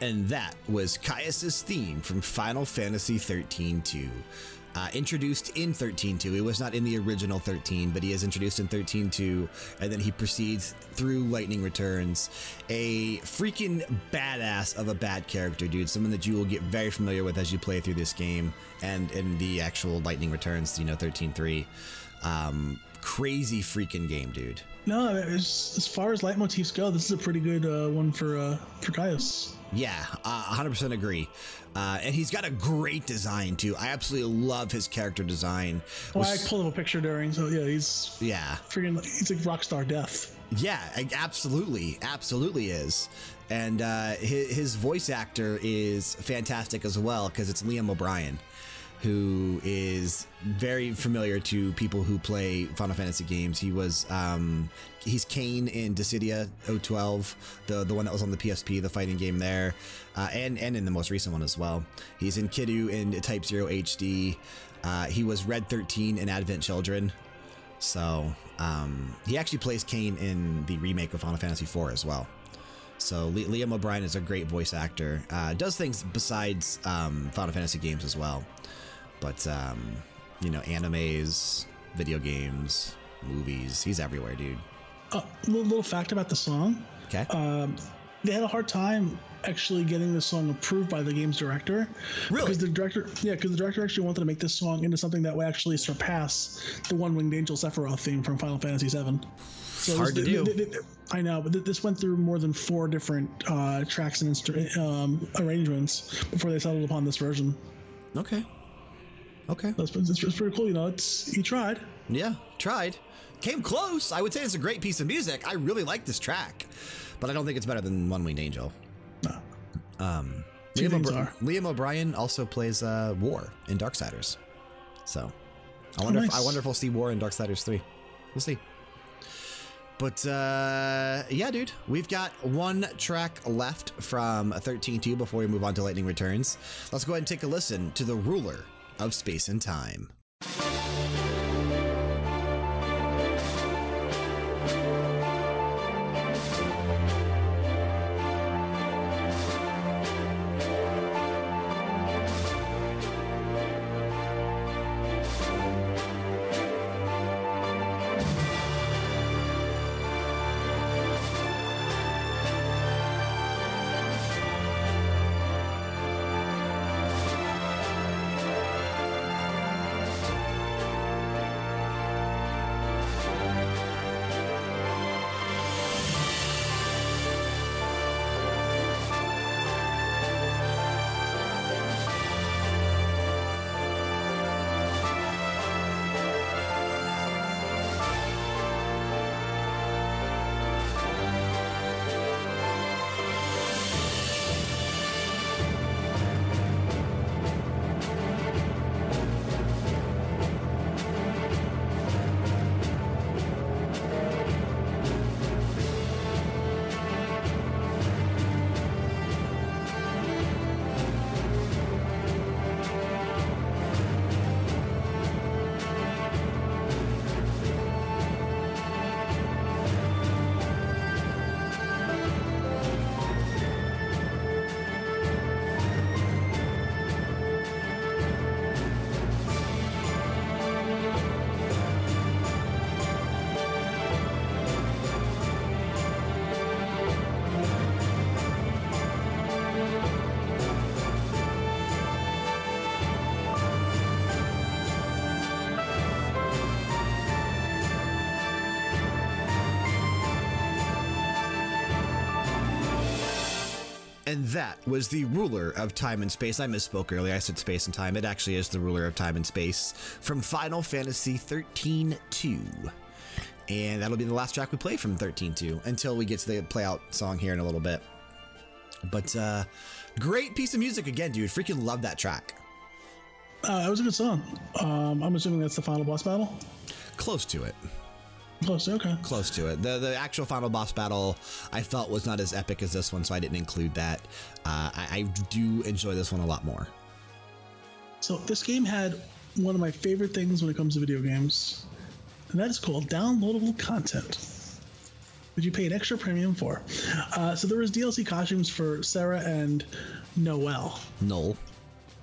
And that was Caius's theme from Final Fantasy 13 2. Uh, introduced in 13.2. It was not in the original 13, but he is introduced in 13.2, and then he proceeds through Lightning Returns. A freaking badass of a bad character, dude. Someone that you will get very familiar with as you play through this game and in the actual Lightning Returns, you know, 13.3. Um, crazy freaking game, dude. No, as, as far as leitmotifs go, this is a pretty good uh, one for uh, for Caius. Yeah, uh, 100% agree. Uh, and he's got a great design, too. I absolutely love his character design. Well, I pulled up a picture during, so yeah, he's yeah. freaking. He's like rockstar death. Yeah, absolutely. Absolutely is. And uh, his, his voice actor is fantastic as well because it's Liam O'Brien, who is very familiar to people who play Final Fantasy games. He was. Um, He's Kain in Dissidia 012, the, the one that was on the PSP, the fighting game there, uh, and, and in the most recent one as well. He's in Kiddu in Type 0 HD. Uh, he was Red 13 in Advent Children. So um, he actually plays Kain in the remake of Final Fantasy IV as well. So Liam O'Brien is a great voice actor. Uh, does things besides um, Final Fantasy games as well, but um, you know, animes, video games, movies. He's everywhere, dude. Uh, little, little fact about the song: Okay. um, they had a hard time actually getting the song approved by the game's director. Really? Because the director, yeah, because the director actually wanted to make this song into something that would actually surpass the One Winged Angel Sephiroth theme from Final Fantasy VII. So Hard to do. th- th- th- I know, but th- this went through more than four different uh, tracks and um, arrangements before they settled upon this version. Okay. Okay. That's, that's, that's pretty cool. You know, it's he tried. Yeah, tried. Came close. I would say it's a great piece of music. I really like this track, but I don't think it's better than One Winged Angel. No. Um, Liam, O'Brien also plays uh, War in Darksiders. So I wonder, if, nice. I wonder if we'll see War in Darksiders 3. We'll see. But uh, yeah, dude, we've got one track left from 13.2 before we move on to Lightning Returns. Let's go ahead and take a listen to the ruler of space and time. That was the ruler of time and space. I misspoke earlier. I said space and time. It actually is the ruler of time and space from Final Fantasy 13 2. And that'll be the last track we play from 13 2 until we get to the play out song here in a little bit. But uh, great piece of music again, dude. Freaking love that track. Uh, that was a good song. Um, I'm assuming that's the final boss battle. Close to it. Close. Okay. Close to it. The the actual final boss battle I felt was not as epic as this one, so I didn't include that. Uh, I, I do enjoy this one a lot more. So this game had one of my favorite things when it comes to video games, and that is called downloadable content, which you pay an extra premium for. Uh, so there was DLC costumes for Serah and Noel. Noel.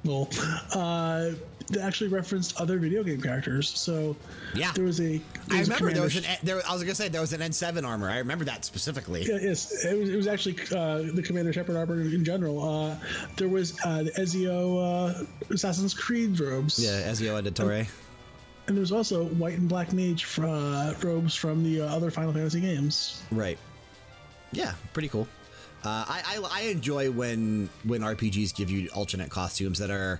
Well, uh, that actually referenced other video game characters. So Yeah. there was a. I was a remember there was an there, I was gonna say there was an N7 armor. I remember that specifically. Yeah, yes, it was, it was actually uh, the Commander Shepard armor in general. Uh, there was uh, the Ezio uh, Assassin's Creed robes. Yeah, Ezio Auditore. And there's also white and black mage fr- uh, robes from the uh, other Final Fantasy games. Right. Yeah, pretty cool. Uh, I, I I enjoy when when RPGs give you alternate costumes that are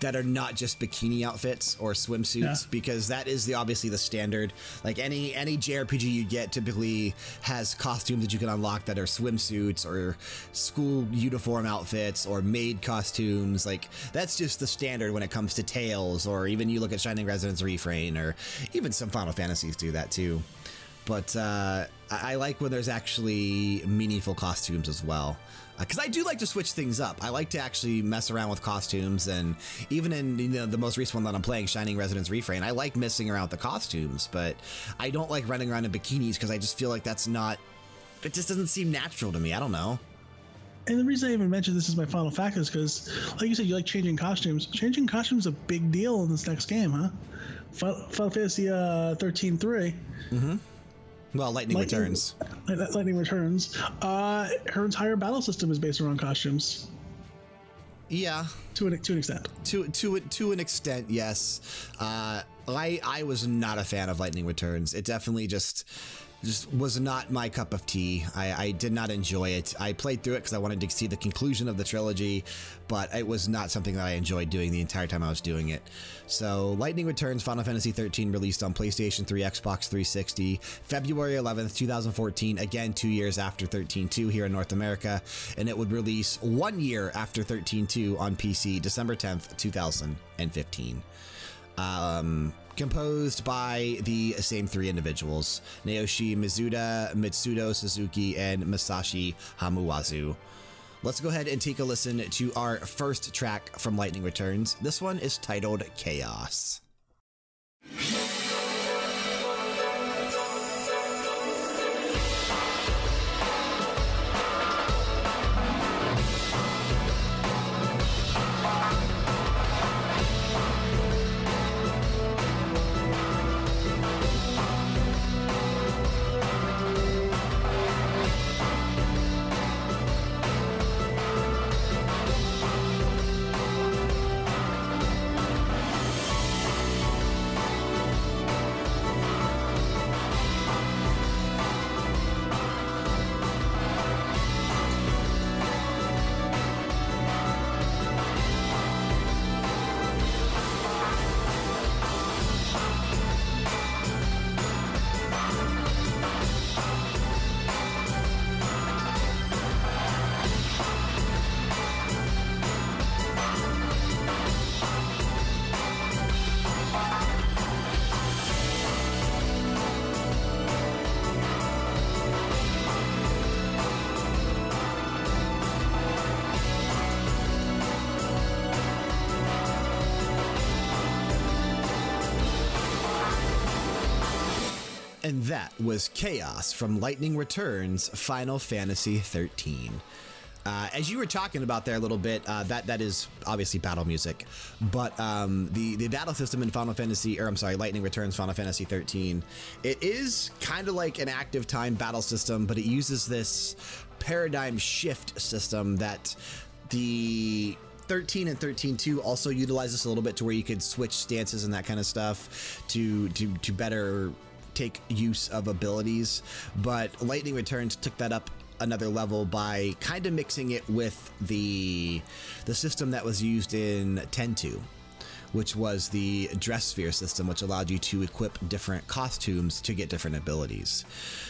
that are not just bikini outfits or swimsuits Yeah. because that is the obviously the standard. Like any any JRPG you get typically has costumes that you can unlock that are swimsuits or school uniform outfits or maid costumes. Like that's just the standard when it comes to Tales or even you look at Shining Resonance Refrain or even some Final Fantasies do that too but uh, I, I like when there's actually meaningful costumes as well. Because I do like to switch things up. I like to actually mess around with costumes, and even in you know, the most recent one that I'm playing, Shining Resonance Refrain, I like messing around with the costumes, but I don't like running around in bikinis because I just feel like that's not. It just doesn't seem natural to me. I don't know. And the reason I even mentioned this is my final fact is because, like you said, you like changing costumes. Changing costumes is a big deal in this next game, huh? Final, Fantasy uh, 13 3. Well, Lightning, Lightning- Returns. Lightning Returns. Uh, her entire battle system is based around costumes Yeah, to an to an extent. to to to an extent, yes. Uh, I I was not a fan of Lightning Returns. It definitely just just was not my cup of tea. I, I did not enjoy it. I played through it because I wanted to see the conclusion of the trilogy, but it was not something that I enjoyed doing the entire time I was doing it. So, Lightning Returns Final Fantasy 13 released on PlayStation 3, Xbox 360, February 11th, 2014. Again, two years after 13.2 here in North America, and it would release one year after 13.2 on PC, December 10th, 2015 um, composed by the same three individuals Naoshi Mizuta, Mitsuto Suzuki, and Masashi Hamauzu. Let's go ahead and take a listen to our first track from Lightning Returns. This one is titled Chaos. That was Chaos from Lightning Returns Final Fantasy 13. Uh, as you were talking about there a little bit, uh, that that is obviously battle music, but um, the the battle system in Final Fantasy, or I'm sorry, Lightning Returns Final Fantasy 13, it is kind of like an active time battle system, but it uses this paradigm shift system that the 13 and 13.2 also utilize this a little bit to where you could switch stances and that kind of stuff to to to better take use of abilities. But Lightning Returns took that up another level by kind of mixing it with the the system that was used in 10.2 which was the dress sphere system, which allowed you to equip different costumes to get different abilities.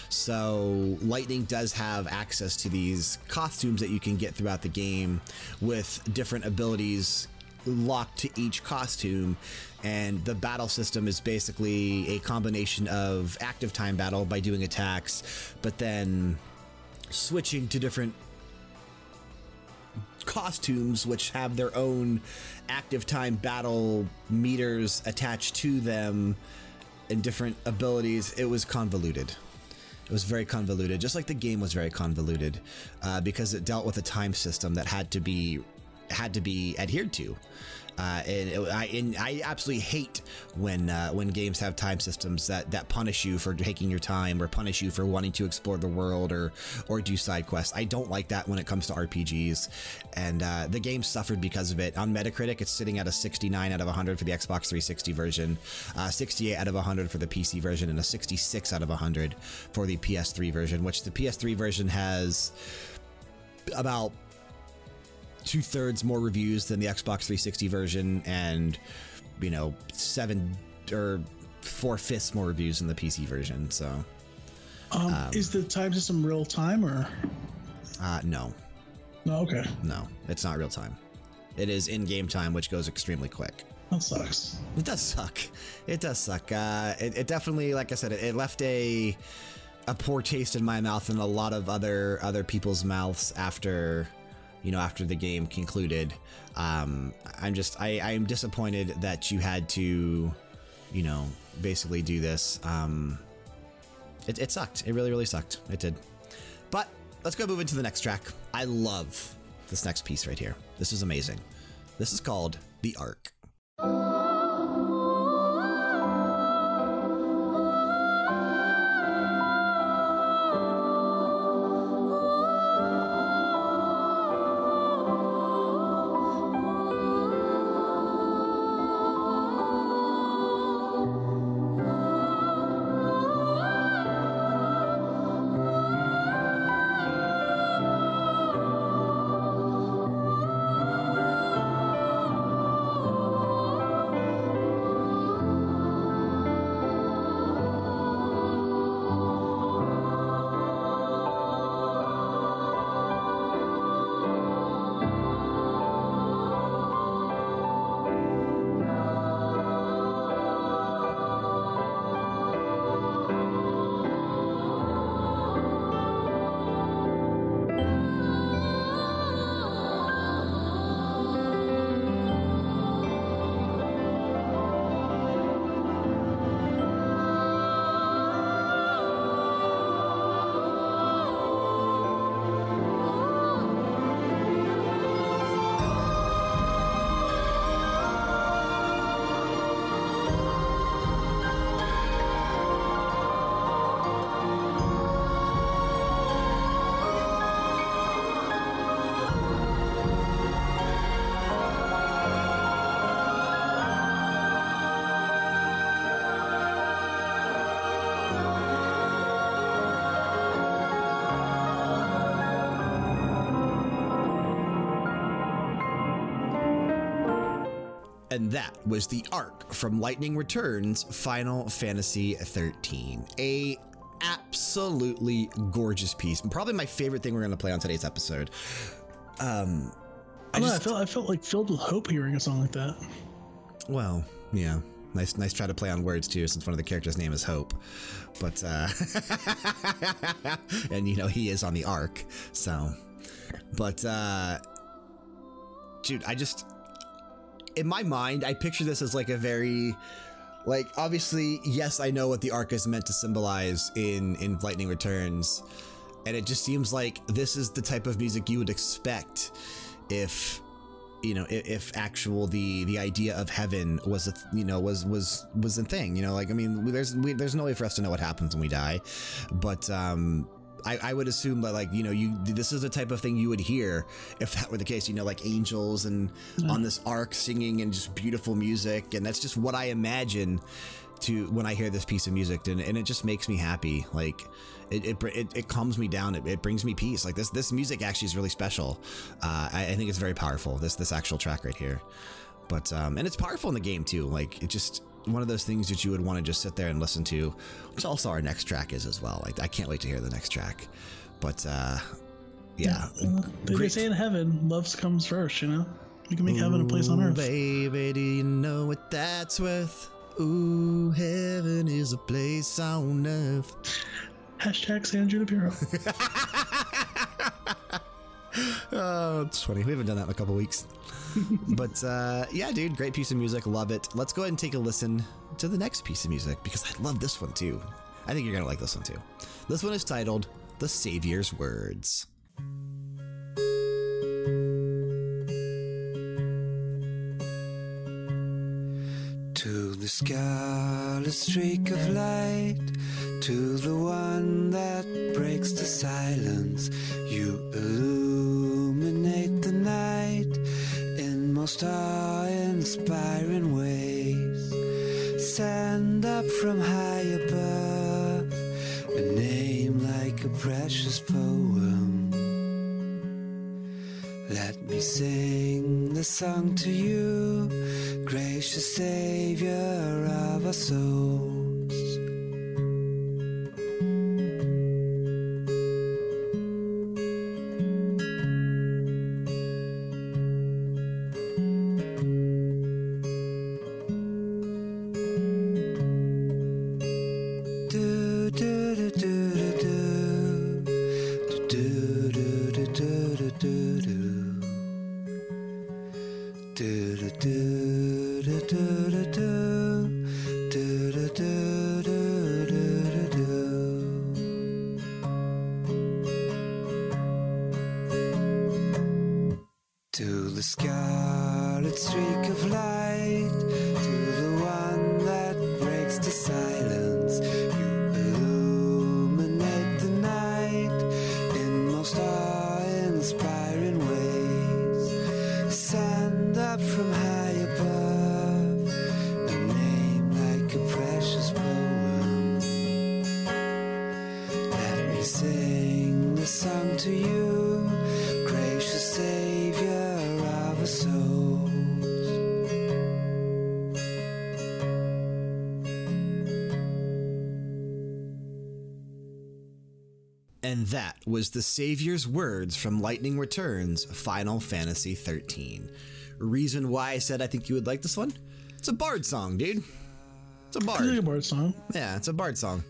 So, Lightning does have access to these costumes that you can get throughout the game with different abilities locked to each costume. And the battle system is basically a combination of active time battle by doing attacks, but then switching to different costumes which have their own active time battle meters attached to them and different abilities it was convoluted it was very convoluted just like the game was very convoluted uh, because it dealt with a time system that had to be had to be adhered to uh, and, I, and I absolutely hate when uh, when games have time systems that, that punish you for taking your time or punish you for wanting to explore the world or or do side quests. I don't like that when it comes to RPGs, and uh, the game suffered because of it. On Metacritic, it's sitting at a 69 out of 100 for the Xbox 360 version, uh, 68 out of 100 for the PC version, and a 66 out of 100 for the PS3 version. Which the PS3 version has about two thirds more reviews than the Xbox 360 version, and you know, seven or four fifths more reviews than the PC version. So, Um, is the time system real time or uh, no, no? Okay, no, it's not real time. It is in game time, which goes extremely quick. that sucks. It does suck. It does suck. Uh, it, it definitely, like I said, it, it left a a poor taste in my mouth and a lot of other other people's mouths after you know after the game concluded. Um, I'm just I I'm disappointed that you had to you know basically do this. Um, it, it sucked. It really really sucked. It did. But let's go move into the next track. I love this next piece right here. This is amazing. This is called the Arc. And that was the arc from Lightning Returns Final Fantasy 13. A absolutely gorgeous piece. and Probably my favorite thing we're going to play on today's episode. Um, I, don't know, I felt I felt like filled with hope hearing a song like that. well, yeah. Nice, nice try to play on words too, since one of the characters' name is Hope. But, uh, (laughs) and you know, he is on the arc, so. But, uh, dude, I just, in my mind, I picture this as like a very, like, obviously, yes, I know what the arc is meant to symbolize in, in Lightning Returns. And it just seems like this is the type of music you would expect if you know if, if actual the the idea of heaven was a you know was was was a thing you know like i mean there's we, there's no way for us to know what happens when we die but um I, I would assume that like you know you this is the type of thing you would hear if that were the case you know like angels and on this ark singing and just beautiful music and that's just what i imagine to when i hear this piece of music and, and it just makes me happy like it, it, it, it calms me down. It, it brings me peace. Like this, this music actually is really special. Uh, I, I think it's very powerful. This, this actual track right here. But, um, and it's powerful in the game too. Like it just, one of those things that you would want to just sit there and listen to, which also our next track is as well. Like I can't wait to hear the next track. But, uh, yeah. Well, they, Great- say in heaven, love comes first. You know, you can make heaven a place on earth. Baby, do you know what that's worth? Ooh, heaven is a place on earth. Hashtag San Junipero. (laughs) Oh, it's funny. We haven't done that in a couple weeks. (laughs) but uh, yeah, dude, great piece of music. Love it. Let's go ahead and take a listen to the next piece of music because I love this one too. I think you're going to like this one too. This one is titled The Savior's Words. To the scarlet streak of light, to the one that breaks the silence, you illuminate the night in most awe-inspiring ways. Send up from high above a name like a precious poem. Let me sing the song to you, gracious Savior of our souls. The Savior's words from Lightning Returns Final Fantasy 13. Reason why I said I think you would like this one? It's a bard song, dude. It's a like bard. a bard song. Yeah, it's a bard song.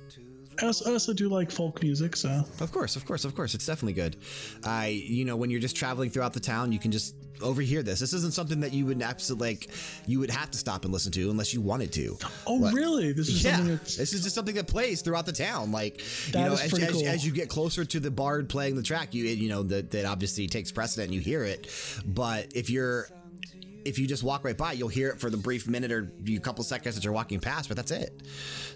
I also, I also do like folk music, so Of course, of course, of course. It's definitely good. I, you know, when you're just traveling throughout the town, you can just overhear this. This isn't something that you would absolutely like. You would have to stop and listen to unless you wanted to. Oh, really? This is yeah, this is just something that plays throughout the town. Like you know, as, as, cool. as you get closer to the bard playing the track, you you know that that obviously takes precedent. and You hear it, but if you're if you just walk right by, you'll hear it for the brief minute or a couple seconds that you're walking past, but that's it.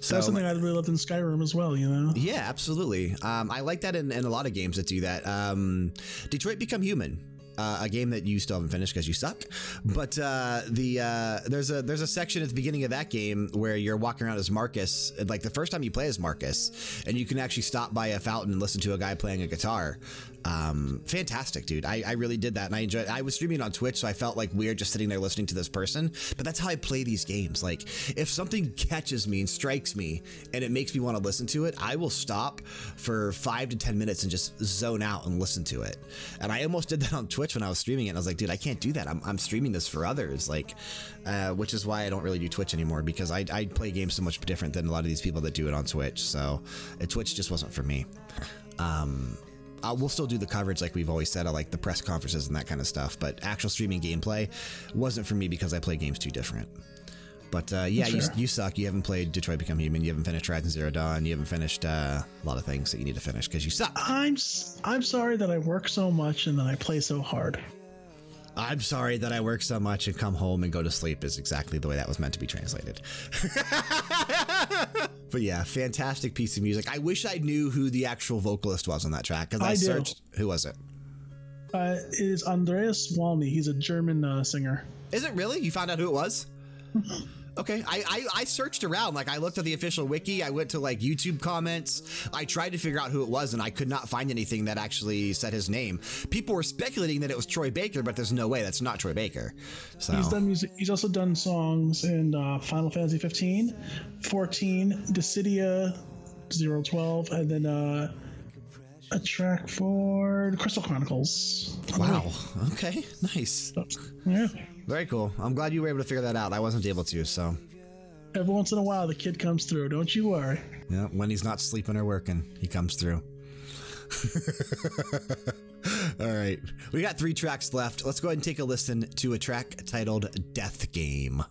So that's something I really loved in Skyrim as well. You know, yeah, absolutely. Um, I like that in, in a lot of games that do that. Um, Detroit Become Human uh, a game that you still haven't finished because you suck. But uh, the uh, there's a there's a section at the beginning of that game where you're walking around as Marcus, like the first time you play as Marcus, and you can actually stop by a fountain and listen to a guy playing a guitar. Um, fantastic, dude. I, I really did that, and I enjoyed. it. I was streaming on Twitch, so I felt like weird just sitting there listening to this person. But that's how I play these games. Like, if something catches me and strikes me, and it makes me want to listen to it, I will stop for five to ten minutes and just zone out and listen to it. And I almost did that on Twitch when I was streaming it. And I was like, dude, I can't do that. I'm, I'm streaming this for others, like, uh, which is why I don't really do Twitch anymore because I, I play games so much different than a lot of these people that do it on Twitch. So, uh, Twitch just wasn't for me. Um, uh, we'll still do the coverage like we've always said, I like the press conferences and that kind of stuff. But actual streaming gameplay wasn't for me because I play games too different. But uh, yeah, you, Sure. you suck. You haven't played Detroit Become Human. You haven't finished Horizon Zero Dawn. You haven't finished uh, a lot of things that you need to finish because you suck. I'm I'm sorry that I work so much and that I play so hard. I'm sorry that I work so much and come home and go to sleep is exactly the way that was meant to be translated. (laughs) but yeah, fantastic piece of music. I wish I knew who the actual vocalist was on that track because I, I searched. Who was it? Uh, it is Andreas Walny. He's a German uh, singer. Is it really? You found out who it was? (laughs) Okay, I, I I searched around. Like I looked at the official wiki. I went to like YouTube comments. I tried to figure out who it was, and I could not find anything that actually said his name. People were speculating that it was Troy Baker, but there's no way that's not Troy Baker. So He's done music. He's also done songs in uh, Final Fantasy 15, 14, Dissidia 012, and then uh, a track for Crystal Chronicles. wow. Okay, nice. Yeah. Very cool. I'm glad you were able to figure that out. I wasn't able to. So Every once in a while, the kid comes through. Don't you worry. yeah, when he's not sleeping or working, he comes through. (laughs) All right. We got three tracks left. Let's go ahead and take a listen to a track titled Death Game.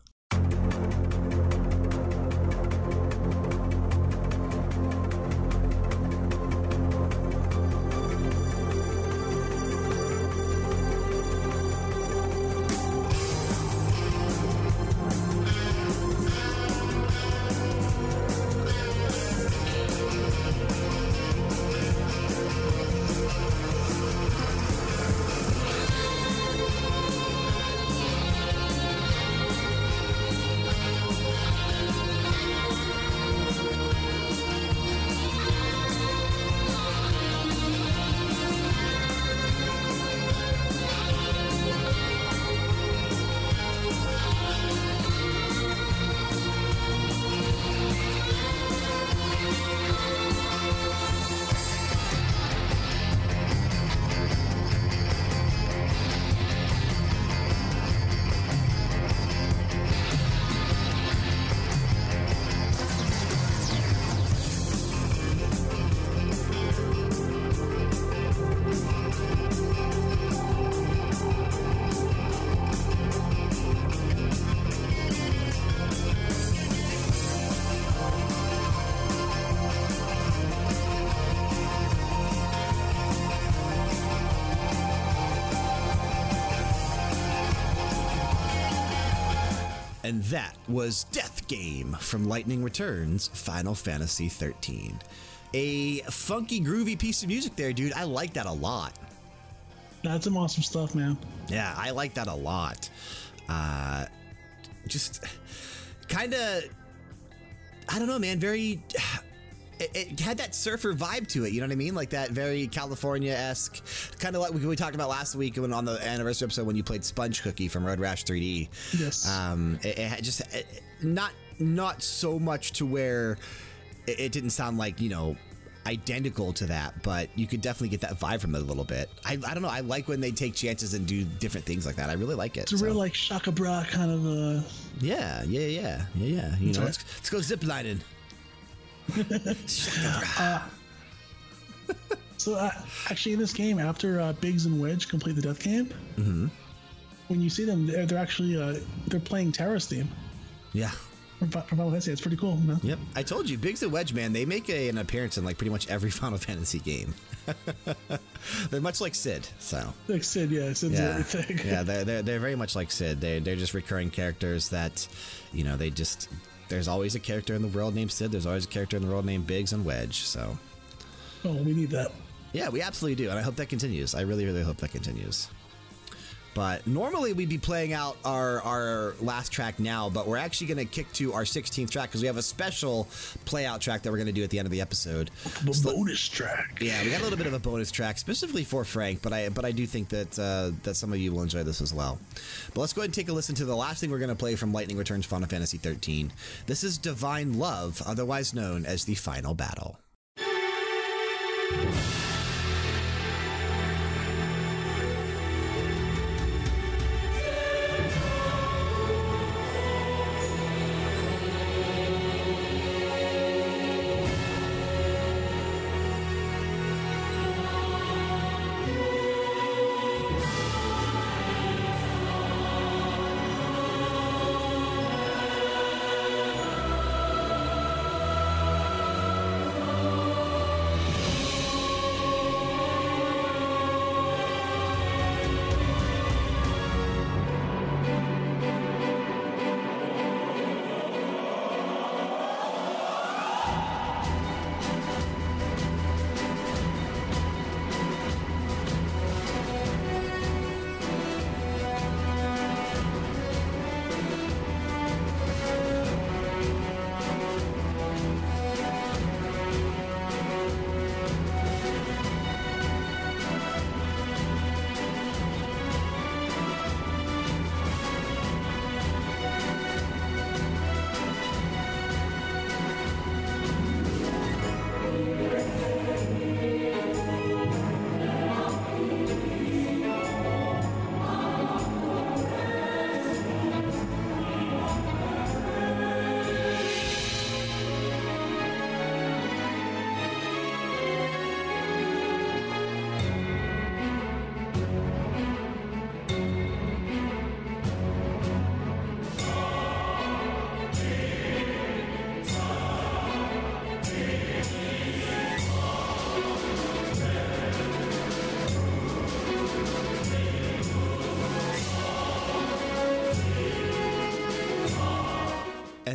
And that was Death Game from Lightning Returns Final Fantasy 13. A funky, groovy piece of music there, dude. I like that a lot. That's some awesome stuff, man. Yeah, I like that a lot. Uh, just kind of, I don't know, man. Very, it, it had that surfer vibe to it. You know what I mean? Like that very California esque, kind of like we, we talked about last week when on the anniversary episode when you played Sponge Cookie from Road Rash 3D. Yes. Um, it, it had just not not so much to where it, didn't sound like you know identical to that, but you could definitely get that vibe from it a little bit. I, I don't know. I like when they take chances and do different things like that. I really like it. It's a so. real like Shaka Bra kind of uh, yeah, yeah, yeah, yeah, yeah. You know, right. let's, let's go ziplining. (laughs) So uh, actually, in this game, after uh, Biggs and Wedge complete the death camp, Mm-hmm. when you see them, they're, they're actually uh, they're playing Terra's theme Yeah. from, from Final Fantasy. It's pretty cool. Yep. I told you, Biggs and Wedge, man, they make a, an appearance in like pretty much every (laughs) Final Fantasy game. (laughs) they're much like Cid, so. Like Cid, yeah, Cid's yeah, everything. yeah, they're, they're they're very much like Cid. They they're just recurring characters that, you know, they just there's always a character in the world named Cid. There's always a character in the world named Biggs and Wedge. So Oh, we need that. yeah, we absolutely do, and I hope that continues. I really really hope that continues. But normally we'd be playing out our, our last track now, but we're actually going to kick to our 16th track because we have a special play out track that we're going to do at the end of the episode. The bonus track. Yeah, we got a little bit of a bonus track specifically for Frank, but I but I do think that uh, that some of you will enjoy this as well. But let's go ahead and take a listen to the last thing we're going to play from Lightning Returns Final Fantasy 13. This is Divine Love, otherwise known as the final battle.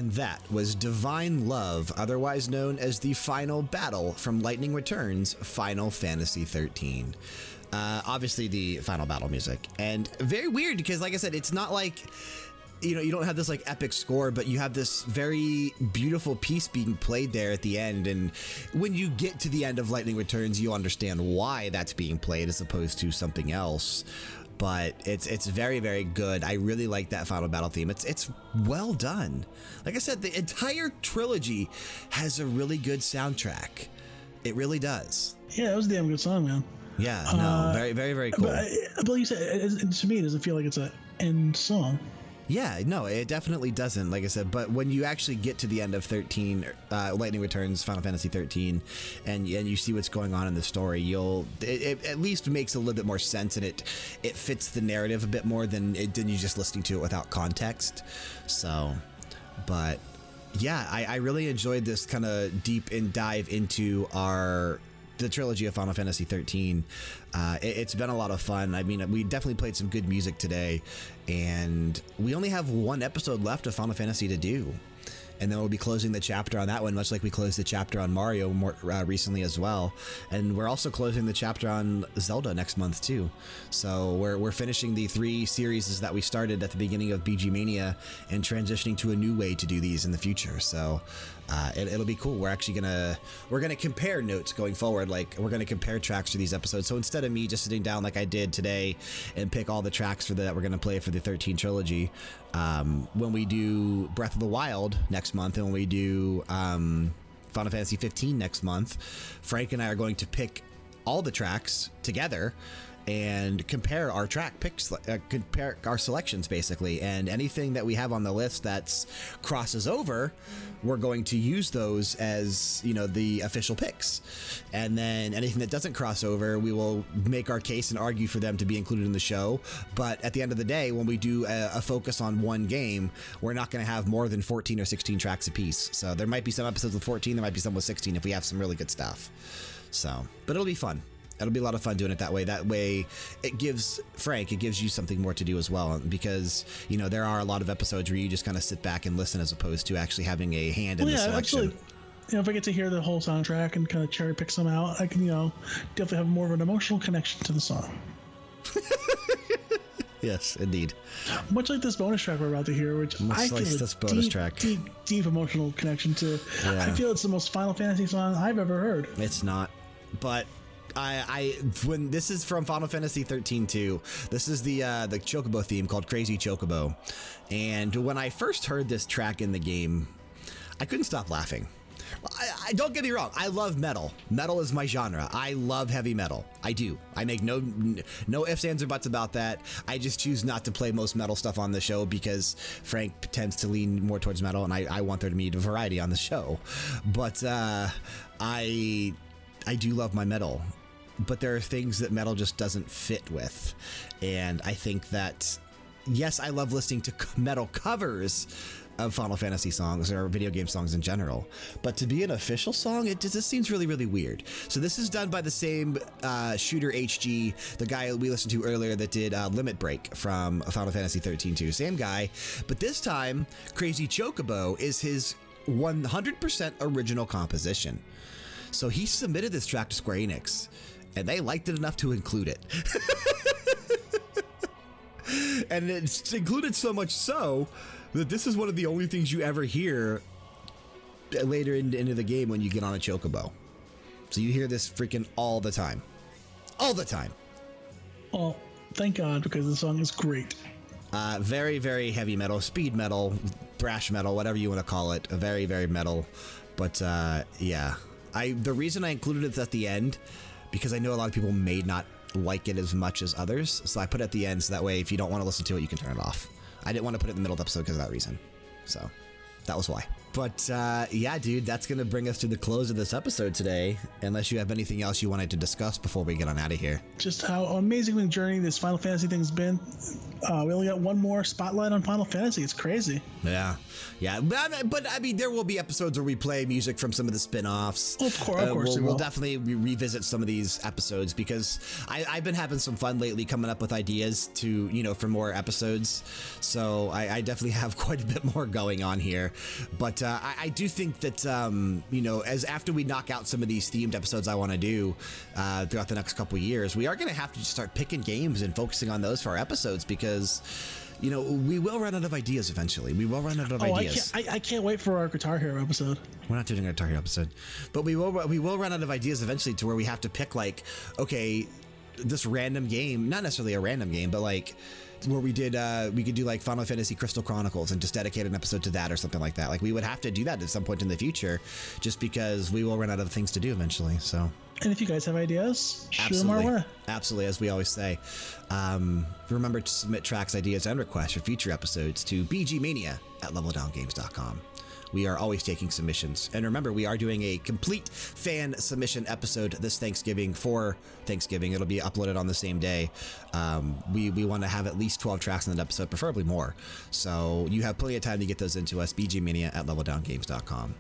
And that was Divine Love, otherwise known as the final battle from Lightning Returns Final Fantasy 13. Uh, obviously, the final battle music. And very weird because, like I said, it's not like. You know, you don't have this like epic score, but you have this very beautiful piece being played there at the end. And when you get to the end of Lightning Returns, you understand why that's being played as opposed to something else but it's it's very very good. I really like that final battle theme. It's it's well done. Like I said, the entire trilogy has a really good soundtrack. It really does. Yeah, that was a damn good song, man. Yeah, no, Uh, very very very cool. But, but like you said, it, it- to me, it doesn't feel like it's a end song. Yeah, no, it definitely doesn't. Like I said, but when you actually get to the end of 13, uh, Lightning Returns, Final Fantasy 13, and and you see what's going on in the story, you'll it, it at least makes a little bit more sense, and it it fits the narrative a bit more than it, than you just listening to it without context. So, but yeah, I, I really enjoyed this kind of deep in dive into our the trilogy of Final Fantasy 13. Uh, it, has been a lot of fun. I mean, we definitely played some good music today, and we only have one episode left of Final Fantasy to do. And then we'll be closing the chapter on that one, much like we closed the chapter on Mario more uh, recently as well. And we're also closing the chapter on Zelda next month too. So we're we're finishing the three series that we started at the beginning of BG Mania and transitioning to a new way to do these in the future. So uh, it, it'll be cool. We're actually gonna we're gonna compare notes going forward. Like we're gonna compare tracks for these episodes. So instead of me just sitting down like I did today and pick all the tracks for the, that we're gonna play for the 13 trilogy, um, when we do Breath of the Wild next month and when we do um, Final Fantasy 15 next month, Frank and I are going to pick all the tracks together and compare our track picks, uh, compare our selections basically, and anything that we have on the list that's crosses over, we're going to use those as you know the official picks, and then anything that doesn't cross over, we will make our case and argue for them to be included in the show. But at the end of the day, when we do a, a focus on one game, we're not going to have more than 14 or 16 tracks apiece. So there might be some episodes with 14, there might be some with 16 if we have some really good stuff. So, but it'll be fun. It'll be a lot of fun doing it that way. That way, it gives Frank, it gives you something more to do as well. Because, you know, there are a lot of episodes where you just kind of sit back and listen as opposed to actually having a hand in Well, the yeah, selection. actually, you know, if I get to hear the whole soundtrack and kind of cherry pick some out, I can, you know, definitely have more of an emotional connection to the song. (laughs) Yes, indeed. Much like this bonus track we're about to hear, which Much I like feel this bonus deep, track. deep, deep emotional connection to. Yeah. I feel it's the most Final Fantasy song I've ever heard. It's not, but. I, I when this is from Final Fantasy 13 2. This is the uh, the Chocobo theme called Crazy Chocobo, and when I first heard this track in the game, I couldn't stop laughing. I, I don't get me wrong. I love metal. Metal is my genre. I love heavy metal. I do. I make no no ifs ands or buts about that. I just choose not to play most metal stuff on the show because Frank tends to lean more towards metal, and I, I want there to be a variety on the show. But uh, I I do love my metal. But there are things that metal just doesn't fit with, and I think that yes, I love listening to (laughs) metal covers of Final Fantasy songs or video game songs in general. But to be an official song, it just, seems really, really weird. So this is done by the same uh, Shootie HG, the guy we listened to earlier that did uh, Limit Break from Final Fantasy 13 2. Same guy. But this time, Crazy Chocobo is his 100% original composition. So he submitted this track to Square Enix, and they liked it enough to include it. (laughs) and it's included so much so that this is one of the only things you ever hear later in, into the game when you get on a chocobo. So you hear this freaking all the time. All the time. Oh, thank God, because the song is great. Uh, very, very heavy metal, speed metal, thrash metal, whatever you want to call it. A very, very metal. But uh, yeah, I the reason I included it at the end because I know a lot of people may not like it as much as others. So I put it at the end so that way if you don't want to listen to it, you can turn it off. I didn't want to put it in the middle of the episode because of that reason. So that was why. But uh, yeah, dude, that's going to bring us to the close of this episode today. Unless you have anything else you wanted to discuss before we get on out of here. Just how amazing the journey this Final Fantasy thing's been. Uh, we only got one more spotlight on Final Fantasy. It's crazy. Yeah, yeah, but, I mean- but I mean, there will be episodes where we play music from some of the spin-offs. Of course- of course we'll, we we'll definitely re- revisit some of these episodes because I, I've been having some fun lately coming up with ideas to you know for more episodes. So I, I definitely (laughs) have quite a bit more going on here, but uh, I, I do think that um, you know as after we knock out some of these themed episodes I want to do uh, throughout the next couple years, we are going to have to just start picking games and focusing on those for our episodes because. You know, we will run out of ideas eventually. We will run out of Oh, I ideas. can't, I, I can't wait for our Guitar Hero episode. We're not doing a Guitar Hero episode, but we will we will run out of ideas eventually to where we have to pick like, okay, this random game, not necessarily a random game, but like where we did uh we could do like Final Fantasy Crystal Chronicles and just dedicate an episode to that or something like that. Like we would have to do that at some point in the future, just because we will run out of things to do eventually. So And if you guys have ideas, shoot them our Absolutely. way. Absolutely, as we always say. Um, remember to submit tracks, ideas, and requests for future episodes to bgmania at leveldowngames.com. We are always taking submissions. And remember, we are doing a complete fan submission episode this Thanksgiving for Thanksgiving. It'll be uploaded on the same day. Um, we we want to have at least 12 tracks in that episode, preferably more. So you have plenty of time to get those into us, bgmania at leveldowngames.com.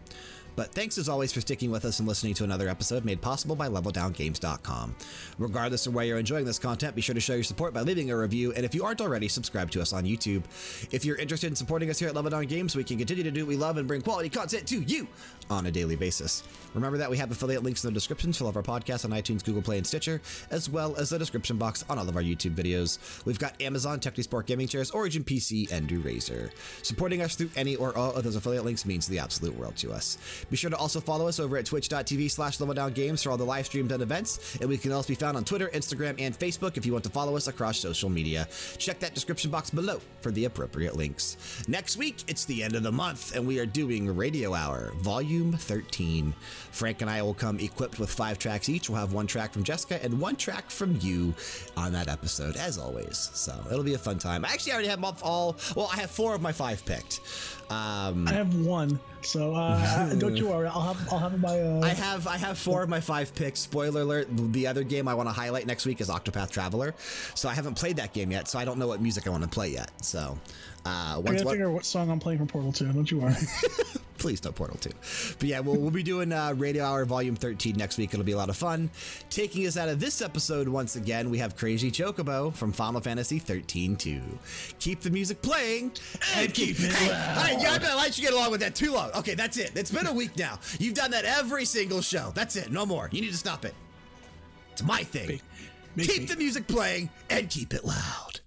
But thanks as always for sticking with us and listening to another episode made possible by LevelDownGames.com. Regardless of where you're enjoying this content, be sure to show your support by leaving a review. And if you aren't already, subscribe to us on YouTube. If you're interested in supporting us here at Level Down Games, we can continue to do what we love and bring quality content to you on a daily basis. Remember that we have affiliate links in the descriptions for all of our podcasts on iTunes, Google Play, and Stitcher, as well as the description box on all of our YouTube videos. We've got Amazon, Technisport Gaming Chairs, Origin PC, and Do Razer. Supporting us through any or all of those affiliate links means the absolute world to us. Be sure to also follow us over at twitch.tv slash leveldowngames for all the live streams and events, and we can also be found on Twitter, Instagram, and Facebook if you want to follow us across social media. Check that description box below for the appropriate links. Next week, it's the end of the month, and we are doing Radio Hour, Volume 13. Frank and I will come equipped with five tracks each. We'll have one track from Jessica and one track from you on that episode, as always. So it'll be a fun time. I actually already have all- well, I have four of my five picked. Um, I have one, so uh, (laughs) don't you worry. I'll have I'll have it by. Uh, I have I have four of my five picks. Spoiler alert: the other game I want to highlight next week is Octopath Traveler. So I haven't played that game yet, so I don't know what music I want to play yet. So uh, I once gotta what, figure out what song I'm playing from Portal 2. Don't you worry. (laughs) please no Portal Two. But yeah, we'll we'll be doing uh, Radio Hour Volume 13 next week. It'll be a lot of fun. Taking us out of this episode once again, we have Crazy Chocobo from Final Fantasy 13 2. Keep the music playing and keep it. Hey, hey, yeah, I've been let you get along with that too long. Okay, that's it. It's been a week now. You've done that every single show. That's it. No more. You need to stop it. It's my thing. Make- make keep me. the music playing and keep it loud.